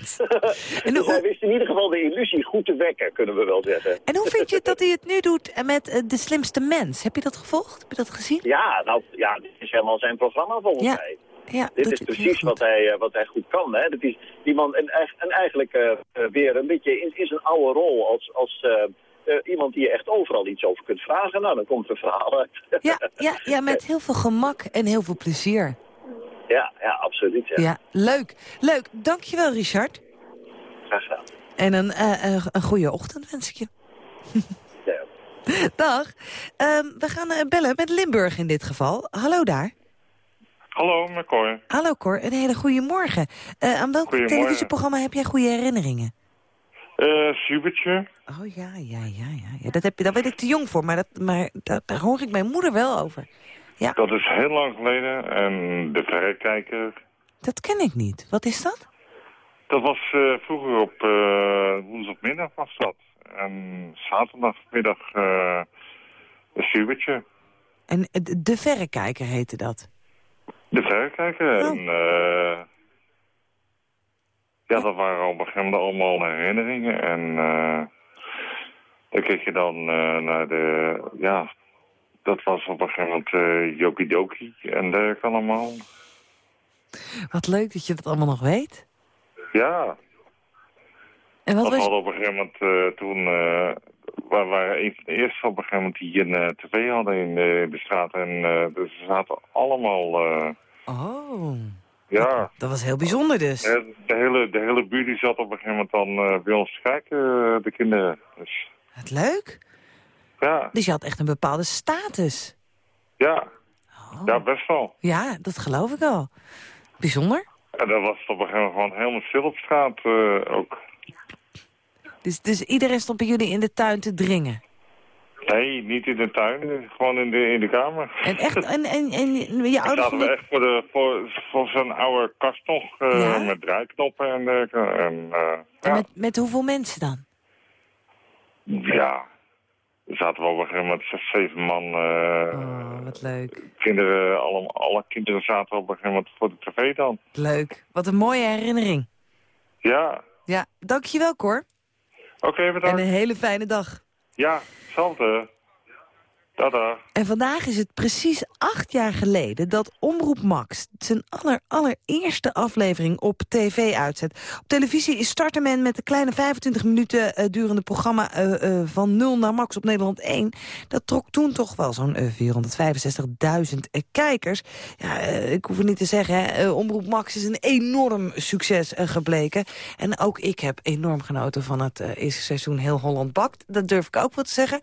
En dus hoe- hij wist in ieder geval de illusie goed te wekken, kunnen we wel zeggen. En hoe vind je het dat hij het nu doet met eh, De Slimste Mens? Heb je dat gevolgd? Heb je dat gezien? Ja, nou, ja, dit is helemaal zijn programma volgens Ja. mij. Ja, Dit is precies wat hij, eh, wat hij goed kan. Hè? Dat is die man en, en eigenlijk eh, eh, weer een beetje in, in zijn oude rol als, als, iemand die je echt overal iets over kunt vragen. Nou, dan komt er een verhaal uit. Ja, ja, ja, met heel veel gemak en heel veel plezier. ja, ja, absoluut. Ja. Ja, leuk. Leuk. Dankjewel, Richard. Graag gedaan. En een, eh, een goede ochtend wens ik je. Ja. Dag. Ehm, we gaan bellen met Limburg in dit geval. Hallo daar. Hallo, met Cor. Hallo Cor, een hele goede morgen. Eh, aan welk televisieprogramma heb jij goede herinneringen? Eh, Subertje. Oh ja, ja, ja, ja. ja dat heb je, daar ben ik te jong voor, maar, dat, maar daar, daar hoor ik mijn moeder wel over. Ja, Dat is heel lang geleden. En de verrekijker. dat ken ik niet. Wat is dat? Dat was eh, vroeger op eh, woensdagmiddag was dat. En zaterdagmiddag eh een Subertje. En de Verrekijker heette dat. De verrekijker. Oh. En eh ja, dat waren op een gegeven moment allemaal herinneringen. En eh dan keek je dan eh, naar de... Ja, dat was op een gegeven moment eh Jokidoki en dergelijke allemaal. Wat leuk dat je dat allemaal nog weet. Ja, En wat dat was... hadden op een gegeven moment eh, toen... eh we waren een van de eerste op een gegeven moment die een eh, tv hadden in de, de straat. En dus ze zaten allemaal... Oh, ja, dat was heel bijzonder dus. de hele, de hele buurt die zat op een gegeven moment dan bij ons te kijken, de kinderen. Dus Wat leuk. ja, Dus je had echt een bepaalde status. ja, Oh. ja, best wel. Ja, dat geloof ik al. Bijzonder. En dan was het op een gegeven moment gewoon helemaal stil op straat ook. Dus, dus iedereen stond bij jullie in de tuin te dringen. Nee, niet in de tuin, gewoon in de, in de kamer. En echt, en, en, en je ouders zaten we echt voor, de, voor, voor zo'n oude kast nog, eh, Ja? met draaiknoppen en dergelijke. En, eh, En ja, met, met hoeveel mensen dan? ja, er zaten we op een gegeven moment zes, zeven man. eh, Oh, wat leuk. kinderen, alle, alle kinderen zaten op een gegeven moment voor de tv dan. Leuk. Wat een mooie herinnering. Ja, Ja, dankjewel Cor. Oké, En bedankt. een hele fijne dag. Ja, hetzelfde. Tada. En vandaag is het precies acht jaar geleden dat Omroep Max zijn aller, allereerste aflevering op tv uitzet. Op televisie startte men met een kleine 25 minuten eh, durende programma eh, eh, van 0 naar Max op Nederland 1. Dat trok toen toch wel zo'n eh, 465.000 eh, kijkers. Ja, ik hoef het niet te zeggen, hè, Omroep Max is een enorm succes gebleken. En ook ik heb enorm genoten van het eerste seizoen Heel Holland Bakt. Dat durf ik ook wel te zeggen.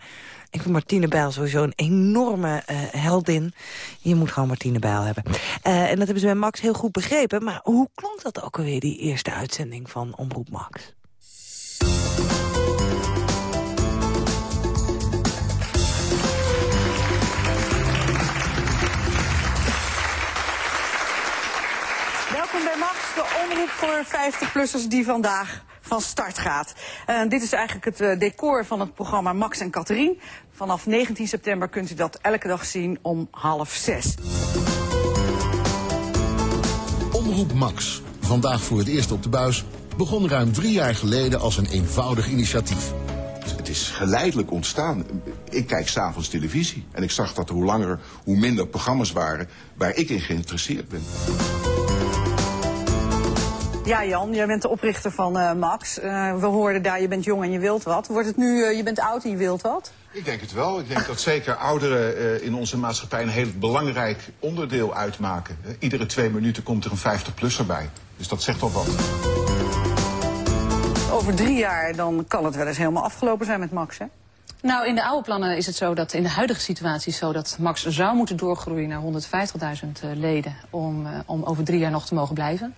Ik vind Martine Bijl sowieso een enorme eh, heldin. Je moet gewoon Martine Bijl hebben. Eh, en dat hebben ze bij Max heel goed begrepen. Maar hoe klonk dat ook alweer, die eerste uitzending van Omroep Max? Welkom bij Max, de omroep voor 50-plussers die vandaag van start gaat. Eh, dit is eigenlijk het eh, decor van het programma Max en Catherine. Vanaf 19 september kunt u dat elke dag zien om half zes. Omroep Max, vandaag voor het eerst op de buis, begon ruim drie jaar geleden als een eenvoudig initiatief. Het is geleidelijk ontstaan. Ik kijk s'avonds televisie. En ik zag dat er hoe langer, hoe minder programma's waren waar ik in geïnteresseerd ben. Ja, Jan, jij bent de oprichter van eh, Max. Eh, we hoorden daar, je bent jong en je wilt wat. Wordt het nu, eh, je bent oud en je wilt wat? Ik denk het wel. Ik denk dat zeker ouderen eh, in onze maatschappij een heel belangrijk onderdeel uitmaken. Iedere twee minuten komt er een 50-plusser bij. Dus dat zegt al wat. Over drie jaar dan kan het wel eens helemaal afgelopen zijn met Max, hè? Nou, in de oude plannen is het zo dat in de huidige situatie zo dat Max zou moeten doorgroeien naar 150.000 eh, leden om, om over drie jaar nog te mogen blijven.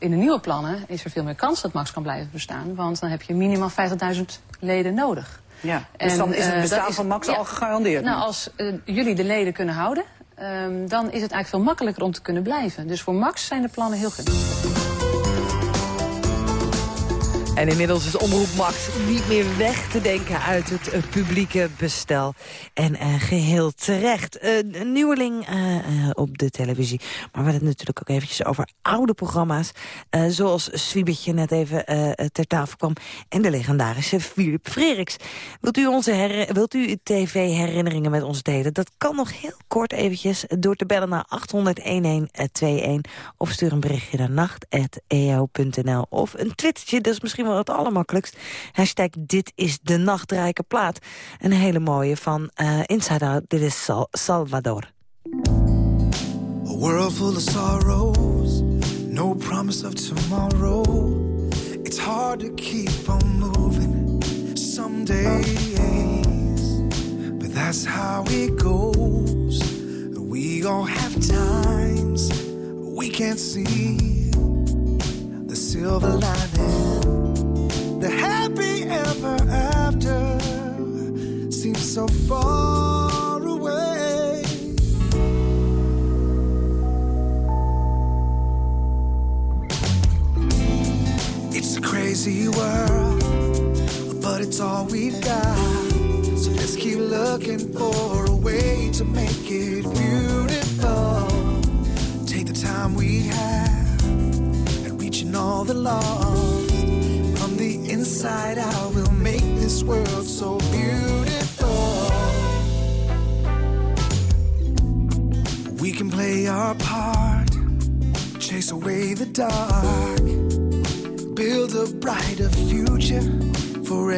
In de nieuwe plannen is er veel meer kans dat Max kan blijven bestaan, want dan heb je minimaal 50.000 leden nodig. Ja, dus dan is het eh, bestaan van Max al gegarandeerd Nou, nu. als eh, jullie de leden kunnen houden, ehm, dan is het eigenlijk veel makkelijker om te kunnen blijven. Dus voor Max zijn de plannen heel gunstig. En inmiddels is Omroep Max niet meer weg te denken uit het eh, publieke bestel. En eh, geheel terecht. Eh, een nieuweling op de televisie. Maar we hadden het natuurlijk ook eventjes over oude programma's. zoals Swiebertje net even ter tafel kwam. En de legendarische Philip Freriks. Wilt u, onze wilt u tv-herinneringen met ons delen? Dat kan nog heel kort eventjes door te bellen naar 800-1121. Of stuur een berichtje naar nacht.eo.nl. Of een twittertje, dat is misschien wel wel het allermakkelijkst. Hashtag dit is de nachtrijke plaat. Een hele mooie van uh, Inside Out. Dit is Sal Salvador. A world full of sorrows. No promise of tomorrow. It's hard to keep on moving. Some days. But that's how it goes. We all have times we can't see the silver lining. The happy ever after seems so far away. It's a crazy world, but it's all we've got. So let's keep looking for a way to make it beautiful. Take the time we have and reaching all the lost. Inside out, we'll make this world so beautiful. We can play our part, chase away the dark, build a brighter future for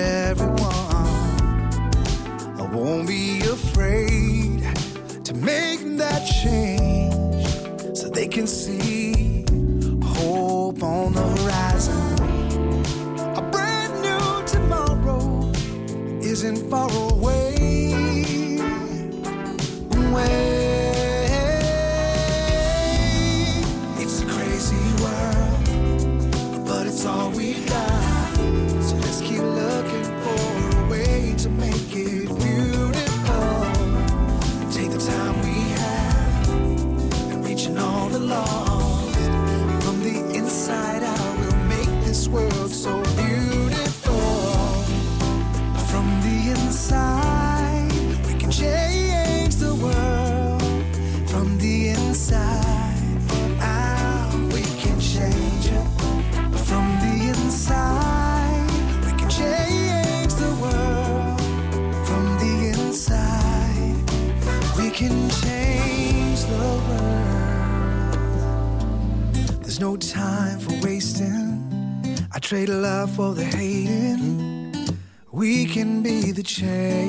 for the hating. We can be the change.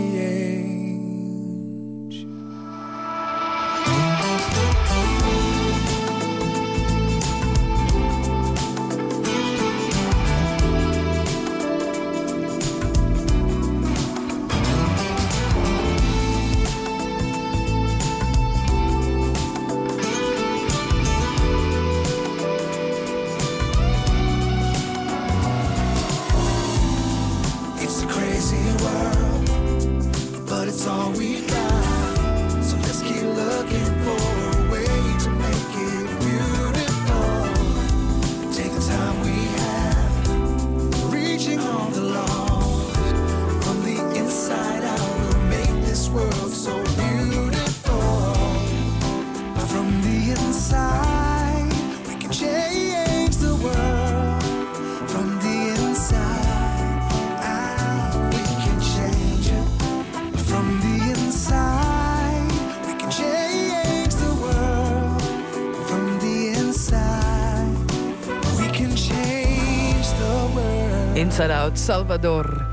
Salvador.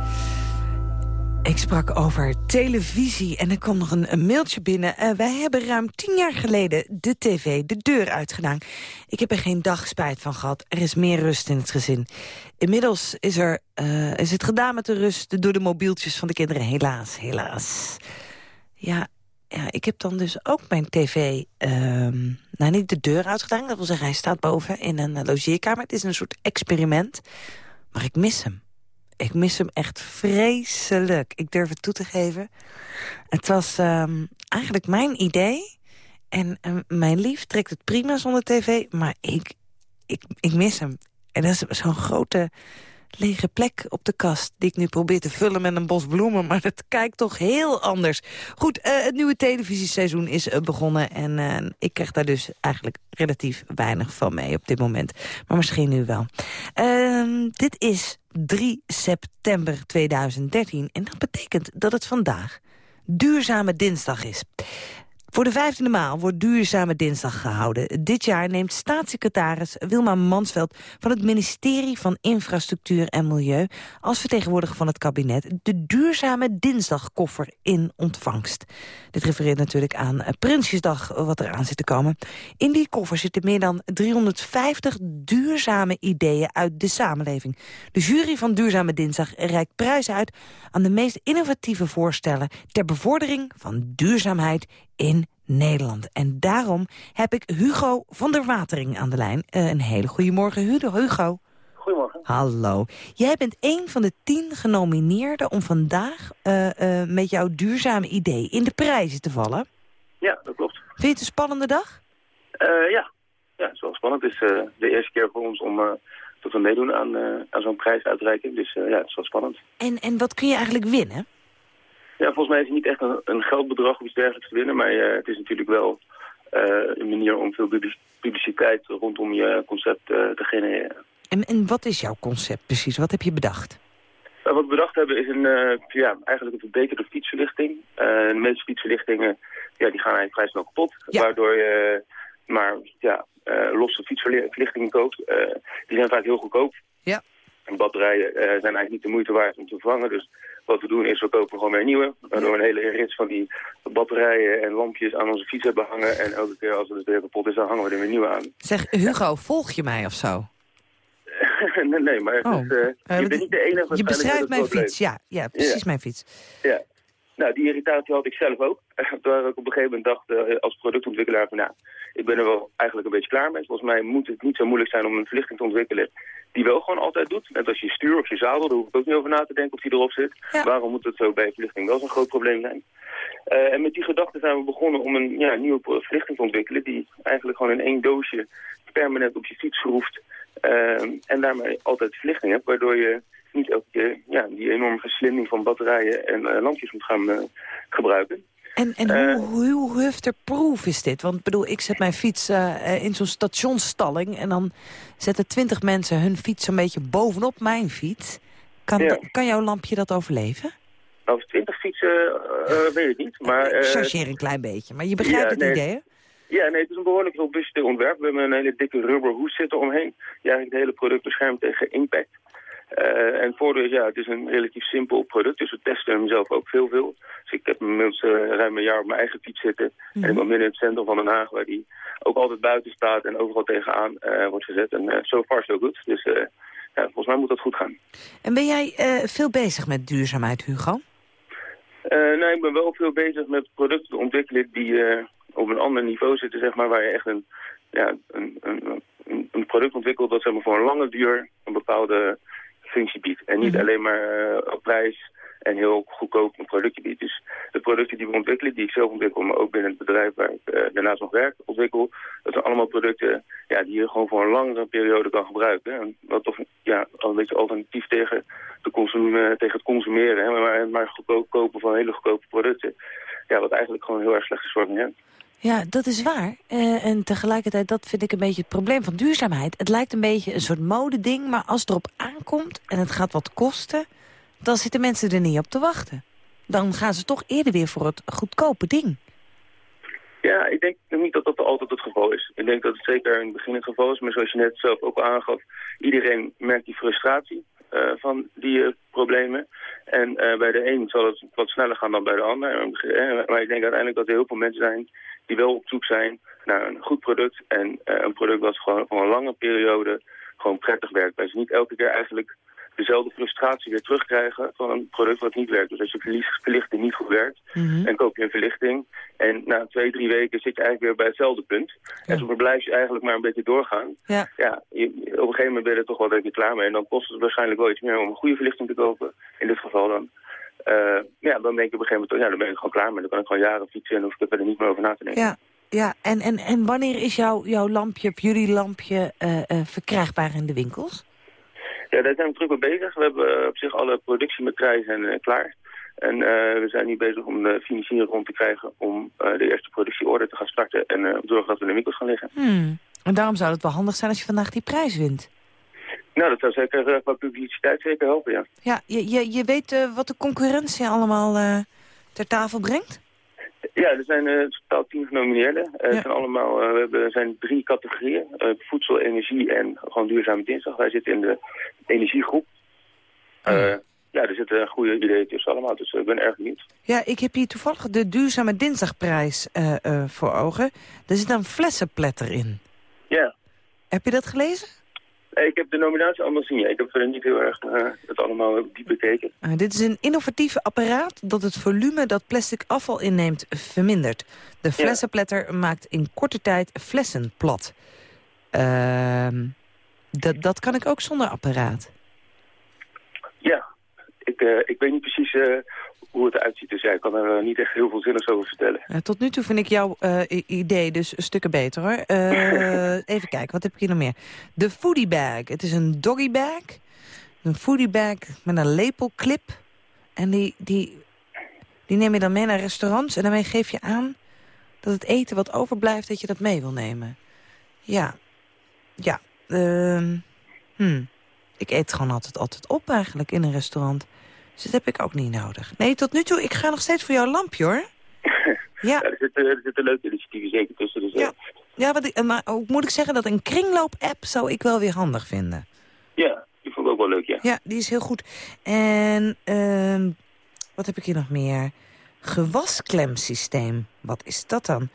Ik sprak over televisie en er kwam nog een, een mailtje binnen. Eh, wij hebben ruim tien jaar geleden de tv de deur uitgedaan. Ik heb er geen dag spijt van gehad. Er is meer rust in het gezin. Inmiddels is, er, eh, is het gedaan met de rust door de mobieltjes van de kinderen. Helaas, helaas. Ja, ja ik heb dan dus ook mijn tv... ehm, nou, niet de deur uitgedaan. Dat wil zeggen, hij staat boven in een eh, logeerkamer. Het is een soort experiment. Maar ik mis hem. Ik mis hem echt vreselijk. Ik durf het toe te geven. Het was ehm, eigenlijk mijn idee. En eh, mijn lief trekt het prima zonder tv. Maar ik, ik, ik mis hem. En dat is zo'n grote lege plek op de kast... die ik nu probeer te vullen met een bos bloemen. Maar dat kijkt toch heel anders. Goed, eh, het nieuwe televisieseizoen is eh, begonnen. En eh, ik krijg daar dus eigenlijk relatief weinig van mee op dit moment. Maar misschien nu wel. Ehm, dit is 3 september 2013. En dat betekent dat het vandaag duurzame dinsdag is. Voor de vijftiende maal wordt Duurzame Dinsdag gehouden. Dit jaar neemt staatssecretaris Wilma Mansveld van het ministerie van Infrastructuur en Milieu als vertegenwoordiger van het kabinet de Duurzame Dinsdagkoffer in ontvangst. Dit refereert natuurlijk aan Prinsjesdag wat er aan zit te komen. In die koffer zitten meer dan 350 duurzame ideeën uit de samenleving. De jury van Duurzame Dinsdag reikt prijzen uit aan de meest innovatieve voorstellen ter bevordering van duurzaamheid in Nederland. En daarom heb ik Hugo van der Watering aan de lijn. Uh, een hele goede morgen, Hugo. Goedemorgen. Hallo. Jij bent een van de tien genomineerden om vandaag uh, uh, met jouw duurzame idee in de prijzen te vallen. Ja, dat klopt. Vind je het een spannende dag? ja. ja, het is wel spannend. Het is de eerste keer voor ons om dat we meedoen aan, aan zo'n prijsuitreiking. Dus ja, het is wel spannend. En, en wat kun je eigenlijk winnen? Ja, volgens mij is het niet echt een, een geldbedrag of iets dergelijks te winnen. Maar uh, het is natuurlijk wel uh, een manier om veel publiciteit rondom je concept uh, te genereren. En, en wat is jouw concept precies? Wat heb je bedacht? wat we bedacht hebben is een, ja, eigenlijk een verbeterde fietsverlichting. de meeste fietsverlichtingen ja, die gaan eigenlijk vrij snel kapot. Ja. Waardoor je maar ja, losse fietsverlichtingen koopt. die zijn vaak heel goedkoop. Ja. En batterijen zijn eigenlijk niet de moeite waard om te vervangen. Dus wat we doen is, we kopen gewoon weer nieuwe. Waardoor we een hele rits van die batterijen en lampjes aan onze fiets hebben hangen. En elke keer als het dus weer kapot is, dan hangen we er weer nieuwe aan. Zeg, Hugo, volg je mij of zo? nee, nee, maar oh. het uh, je bent niet de enige... Je beschrijft mijn fiets, ja, ja, precies ja. mijn fiets. Ja. Nou, die irritatie had ik zelf ook. Waar ik op een gegeven moment dacht uh, als productontwikkelaar van... nou, ik ben er wel eigenlijk een beetje klaar mee. Volgens mij moet het niet zo moeilijk zijn om een verlichting te ontwikkelen... die wel gewoon altijd doet. Net als je stuur of je zadel, daar hoef ik ook niet over na te denken of die erop zit. Ja. Waarom moet het zo bij verlichting wel zo'n groot probleem zijn? Uh, en met die gedachte zijn we begonnen om een ja, nieuwe verlichting te ontwikkelen... die eigenlijk gewoon in één doosje permanent op je fiets schroeft... Uh, en daarmee altijd verlichting hebt, waardoor je niet elke keer ja, die enorme verslinding van batterijen en uh, lampjes moet gaan uh, gebruiken. En, en uh, hoe, hoe hufterproof is dit? Want bedoel, ik zet mijn fiets in zo'n stationsstalling... en dan zetten twintig mensen hun fiets een beetje bovenop mijn fiets. Kan, ja. kan jouw lampje dat overleven? Over twintig fietsen weet ik niet. Maar, ik chargeer een klein beetje, maar je begrijpt ja, het nee, idee, hè? Ja, nee, het is een behoorlijk robuust ontwerp. We hebben een hele dikke rubber hoes zitten omheen. Die eigenlijk het hele product beschermt tegen impact. Uh, en het voordeel is, ja, het is een relatief simpel product, dus we testen hem zelf ook veel veel. Dus ik heb inmiddels uh, ruim een jaar op mijn eigen fiets zitten. Mm -hmm. En ik ben midden in het centrum van Den Haag, waar die ook altijd buiten staat en overal tegenaan uh, wordt gezet. En so far so good. Dus ja, volgens mij moet dat goed gaan. En ben jij veel bezig met duurzaamheid, Hugo? nee, ik ben wel veel bezig met producten te ontwikkelen die op een ander niveau zitten, zeg maar, waar je echt een, ja, een, een, een product ontwikkelt dat zeg maar, voor een lange duur een bepaalde functie biedt. En niet Mhm. alleen maar uh, op prijs en heel goedkoop een productje biedt. Dus de producten die we ontwikkelen, die ik zelf ontwikkel, maar ook binnen het bedrijf waar ik uh, daarnaast nog werk ontwikkel, dat zijn allemaal producten ja, die je gewoon voor een langere periode kan gebruiken. En wat toch ja, al een beetje alternatief tegen, de tegen het consumeren, hè, maar, maar goedkoop kopen van hele goedkope producten. Ja, wat eigenlijk gewoon heel erg slecht is milieu. Ja, dat is waar. Uh, en tegelijkertijd, dat vind ik een beetje het probleem van duurzaamheid. Het lijkt een beetje een soort modeding, maar als het erop aankomt en het gaat wat kosten... dan zitten mensen er niet op te wachten. Dan gaan ze toch eerder weer voor het goedkope ding. Ja, ik denk niet dat dat altijd het geval is. Ik denk dat het zeker in het begin het geval is, maar zoals je net zelf ook aangaf... iedereen merkt die frustratie uh, van die uh, problemen. En uh, bij de een zal het wat sneller gaan dan bij de ander. Maar ik denk uiteindelijk dat er heel veel mensen zijn die wel op zoek zijn naar een goed product. En uh, een product dat gewoon voor een lange periode gewoon prettig werkt. Wij ze niet elke keer eigenlijk dezelfde frustratie weer terugkrijgen van een product wat niet werkt. Dus als je verlichting niet goed werkt, Mhm. mm -hmm. en koop je een verlichting. En na twee, drie weken zit je eigenlijk weer bij hetzelfde punt. Ja. En zo blijf je eigenlijk maar een beetje doorgaan. Ja. Ja, je, op een gegeven moment ben je er toch wel een beetje klaar mee. En dan kost het waarschijnlijk wel iets meer om een goede verlichting te kopen. In dit geval dan. Uh, ja, dan denk je op een gegeven moment, ja, dan ben ik gewoon klaar mee. Dan kan ik gewoon jaren fietsen en hoef ik er niet meer over na te denken. Ja, ja. En, en, en wanneer is jouw, jouw lampje, of jullie lampje, uh, uh, verkrijgbaar in de winkels? Ja, daar zijn we druk mee bezig. We hebben op zich alle productiemetrijs en klaar. En we zijn nu bezig om de financiering rond te krijgen om de eerste productieorde te gaan starten en zorgen dat we in de winkels gaan liggen. Hmm. En daarom zou het wel handig zijn als je vandaag die prijs wint. Nou, dat zou zeker uh, qua publiciteit zeker helpen, ja. Ja, je, je, je weet uh, wat de concurrentie allemaal uh, ter tafel brengt? Ja, er zijn eh, totaal tien genomineerden. Het zijn allemaal, eh, we hebben, zijn drie categorieën. Voedsel, energie en gewoon duurzame dinsdag. Wij zitten in de energiegroep. Eh, ja, er zitten goede ideeën tussen allemaal, dus ik ben erg benieuwd. Ja, ik heb hier toevallig de Duurzame Dinsdagprijs voor ogen. Er zit een flessenpletter in. Ja. Heb je dat gelezen? Eh, Ik heb de nominatie allemaal gezien. ja. Ik heb verder niet heel erg eh, het allemaal diep bekeken. Uh, dit is een innovatief apparaat dat het volume dat plastic afval inneemt vermindert. De flessenpletter maakt in korte tijd flessen plat. Ehm, dat, dat kan ik ook zonder apparaat. Ja, ik, eh, ik weet niet precies hoe het eruit ziet. Dus ja, ik kan er eh, niet echt heel veel zinnigs over vertellen. Uh, tot nu toe vind ik jouw uh, idee dus stukken beter hoor. Uh, even kijken, wat heb ik hier nog meer? De foodie bag. Het is een doggy bag. Een foodie bag met een lepelclip. En die, die, die neem je dan mee naar restaurants. En daarmee geef je aan dat het eten wat overblijft, dat je dat mee wil nemen. Ja. Ja. Uh, hmm. Ik eet gewoon altijd, altijd op eigenlijk in een restaurant. Dus dat heb ik ook niet nodig. Nee, tot nu toe, ik ga nog steeds voor jouw lampje, hoor. Ja. er, zitten, er zitten leuke initiatieven zeker tussen. Dus, ja, ja wat ik, maar ook moet ik zeggen dat een kringloop-app zou ik wel weer handig vinden. Ja, die vond ik ook wel leuk, ja. Ja, die is heel goed. En uh, wat heb ik hier nog meer? Gewasklemsysteem. Wat is dat dan?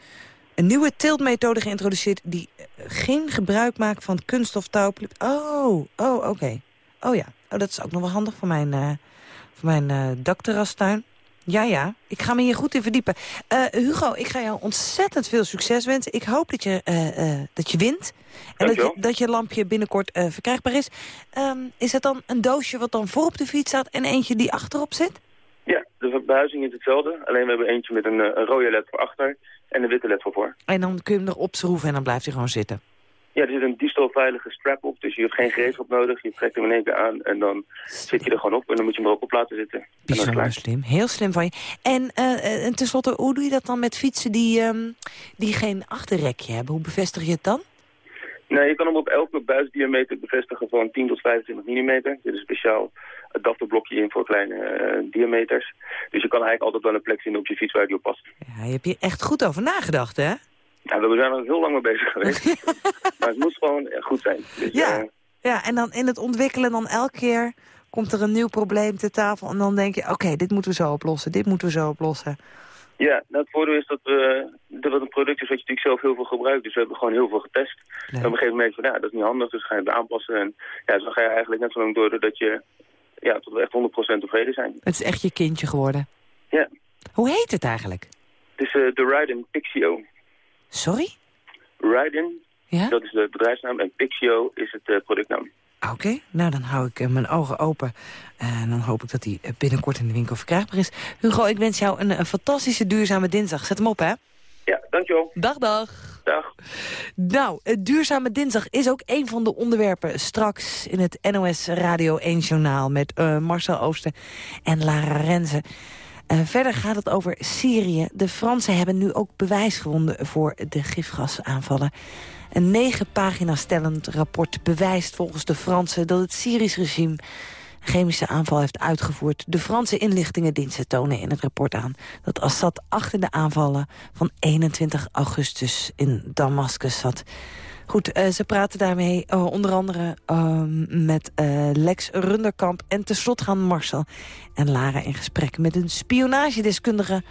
Een nieuwe tiltmethode geïntroduceerd die geen gebruik maakt van kunststof touw. Oh, oh, oké. Okay. Oh ja, oh, dat is ook nog wel handig voor mijn, uh, voor mijn uh, dakterrastuin. Ja, ja, ik ga me hier goed in verdiepen. Uh, Hugo, ik ga jou ontzettend veel succes wensen. Ik hoop dat je, dat je wint. En dat je, dat je lampje binnenkort verkrijgbaar is. Um, is het dan een doosje wat dan voor op de fiets staat en eentje die achterop zit? Ja, de behuizing is hetzelfde. Alleen we hebben eentje met een, een rode led voor achter en een witte led voor voor. En dan kun je hem erop schroeven en dan blijft hij gewoon zitten. Ja, er zit een diefstalveilige strap op, dus je hebt geen gereedschap nodig. Je trekt hem in één keer aan en dan zit je er gewoon op en dan moet je hem er ook op laten zitten. Bijzonder slim, heel slim van je. En, uh, en tenslotte, hoe doe je dat dan met fietsen die, um, die geen achterrekje hebben? Hoe bevestig je het dan? Nee, je kan hem op elke buisdiameter bevestigen van 10 tot 25 mm. Er is een speciaal adapterblokje in voor kleine uh, diameters. Dus je kan eigenlijk altijd wel een plek vinden op je fiets waar die op past. Ja, je hebt hier echt goed over nagedacht, hè? Ja, we zijn er heel lang mee bezig geweest. maar het moet gewoon goed zijn. Dus, ja. Uh, ja, en dan in het ontwikkelen dan elke keer komt er een nieuw probleem ter tafel. En dan denk je, oké, okay, dit moeten we zo oplossen, dit moeten we zo oplossen. Ja, nou, het voordeel is dat, we, dat het een product is wat je natuurlijk zelf heel veel gebruikt. Dus we hebben gewoon heel veel getest. En op een gegeven moment van, ja, dat is niet handig, dus ga je het aanpassen. En ja, zo ga je eigenlijk net zo lang door dat je, ja, tot we echt 100% tevreden zijn. Het is echt je kindje geworden. Ja. Hoe heet het eigenlijk? Het is uh, de Ryden Pixio. Sorry? Ryden, ja? dat is de bedrijfsnaam. En Pixio is het uh, productnaam. Oké, okay. nou dan hou ik uh, mijn ogen open. En dan hoop ik dat die binnenkort in de winkel verkrijgbaar is. Hugo, ik wens jou een, een fantastische duurzame dinsdag. Zet hem op, hè? Ja, dankjewel. Dag, dag. Dag. Nou, het Duurzame Dinsdag is ook een van de onderwerpen straks in het NOS Radio 1 Journaal... met uh, Marcel Oosten en Lara Renze. Uh, verder gaat het over Syrië. De Fransen hebben nu ook bewijs gewonnen voor de gifgasaanvallen. Een negen pagina stellend rapport bewijst volgens de Fransen... dat het Syrisch regime chemische aanval heeft uitgevoerd. De Franse inlichtingendiensten tonen in het rapport aan... dat Assad achter de aanvallen van 21 augustus in Damascus zat... Goed, uh, ze praten daarmee uh, onder andere uh, met Lex Runderkamp. En tenslotte gaan Marcel en Lara in gesprek met een spionagedeskundige...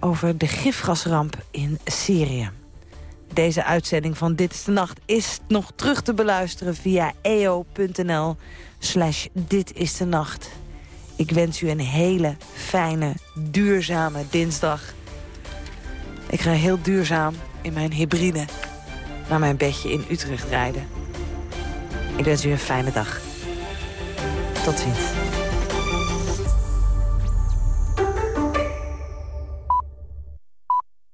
over de gifgasramp in Syrië. Deze uitzending van Dit is de Nacht is nog terug te beluisteren via eo.nl slash Dit is de Nacht. Ik wens u een hele fijne, duurzame dinsdag. Ik ga heel duurzaam in mijn hybride naar mijn bedje in Utrecht rijden. Ik wens u een fijne dag. Tot ziens.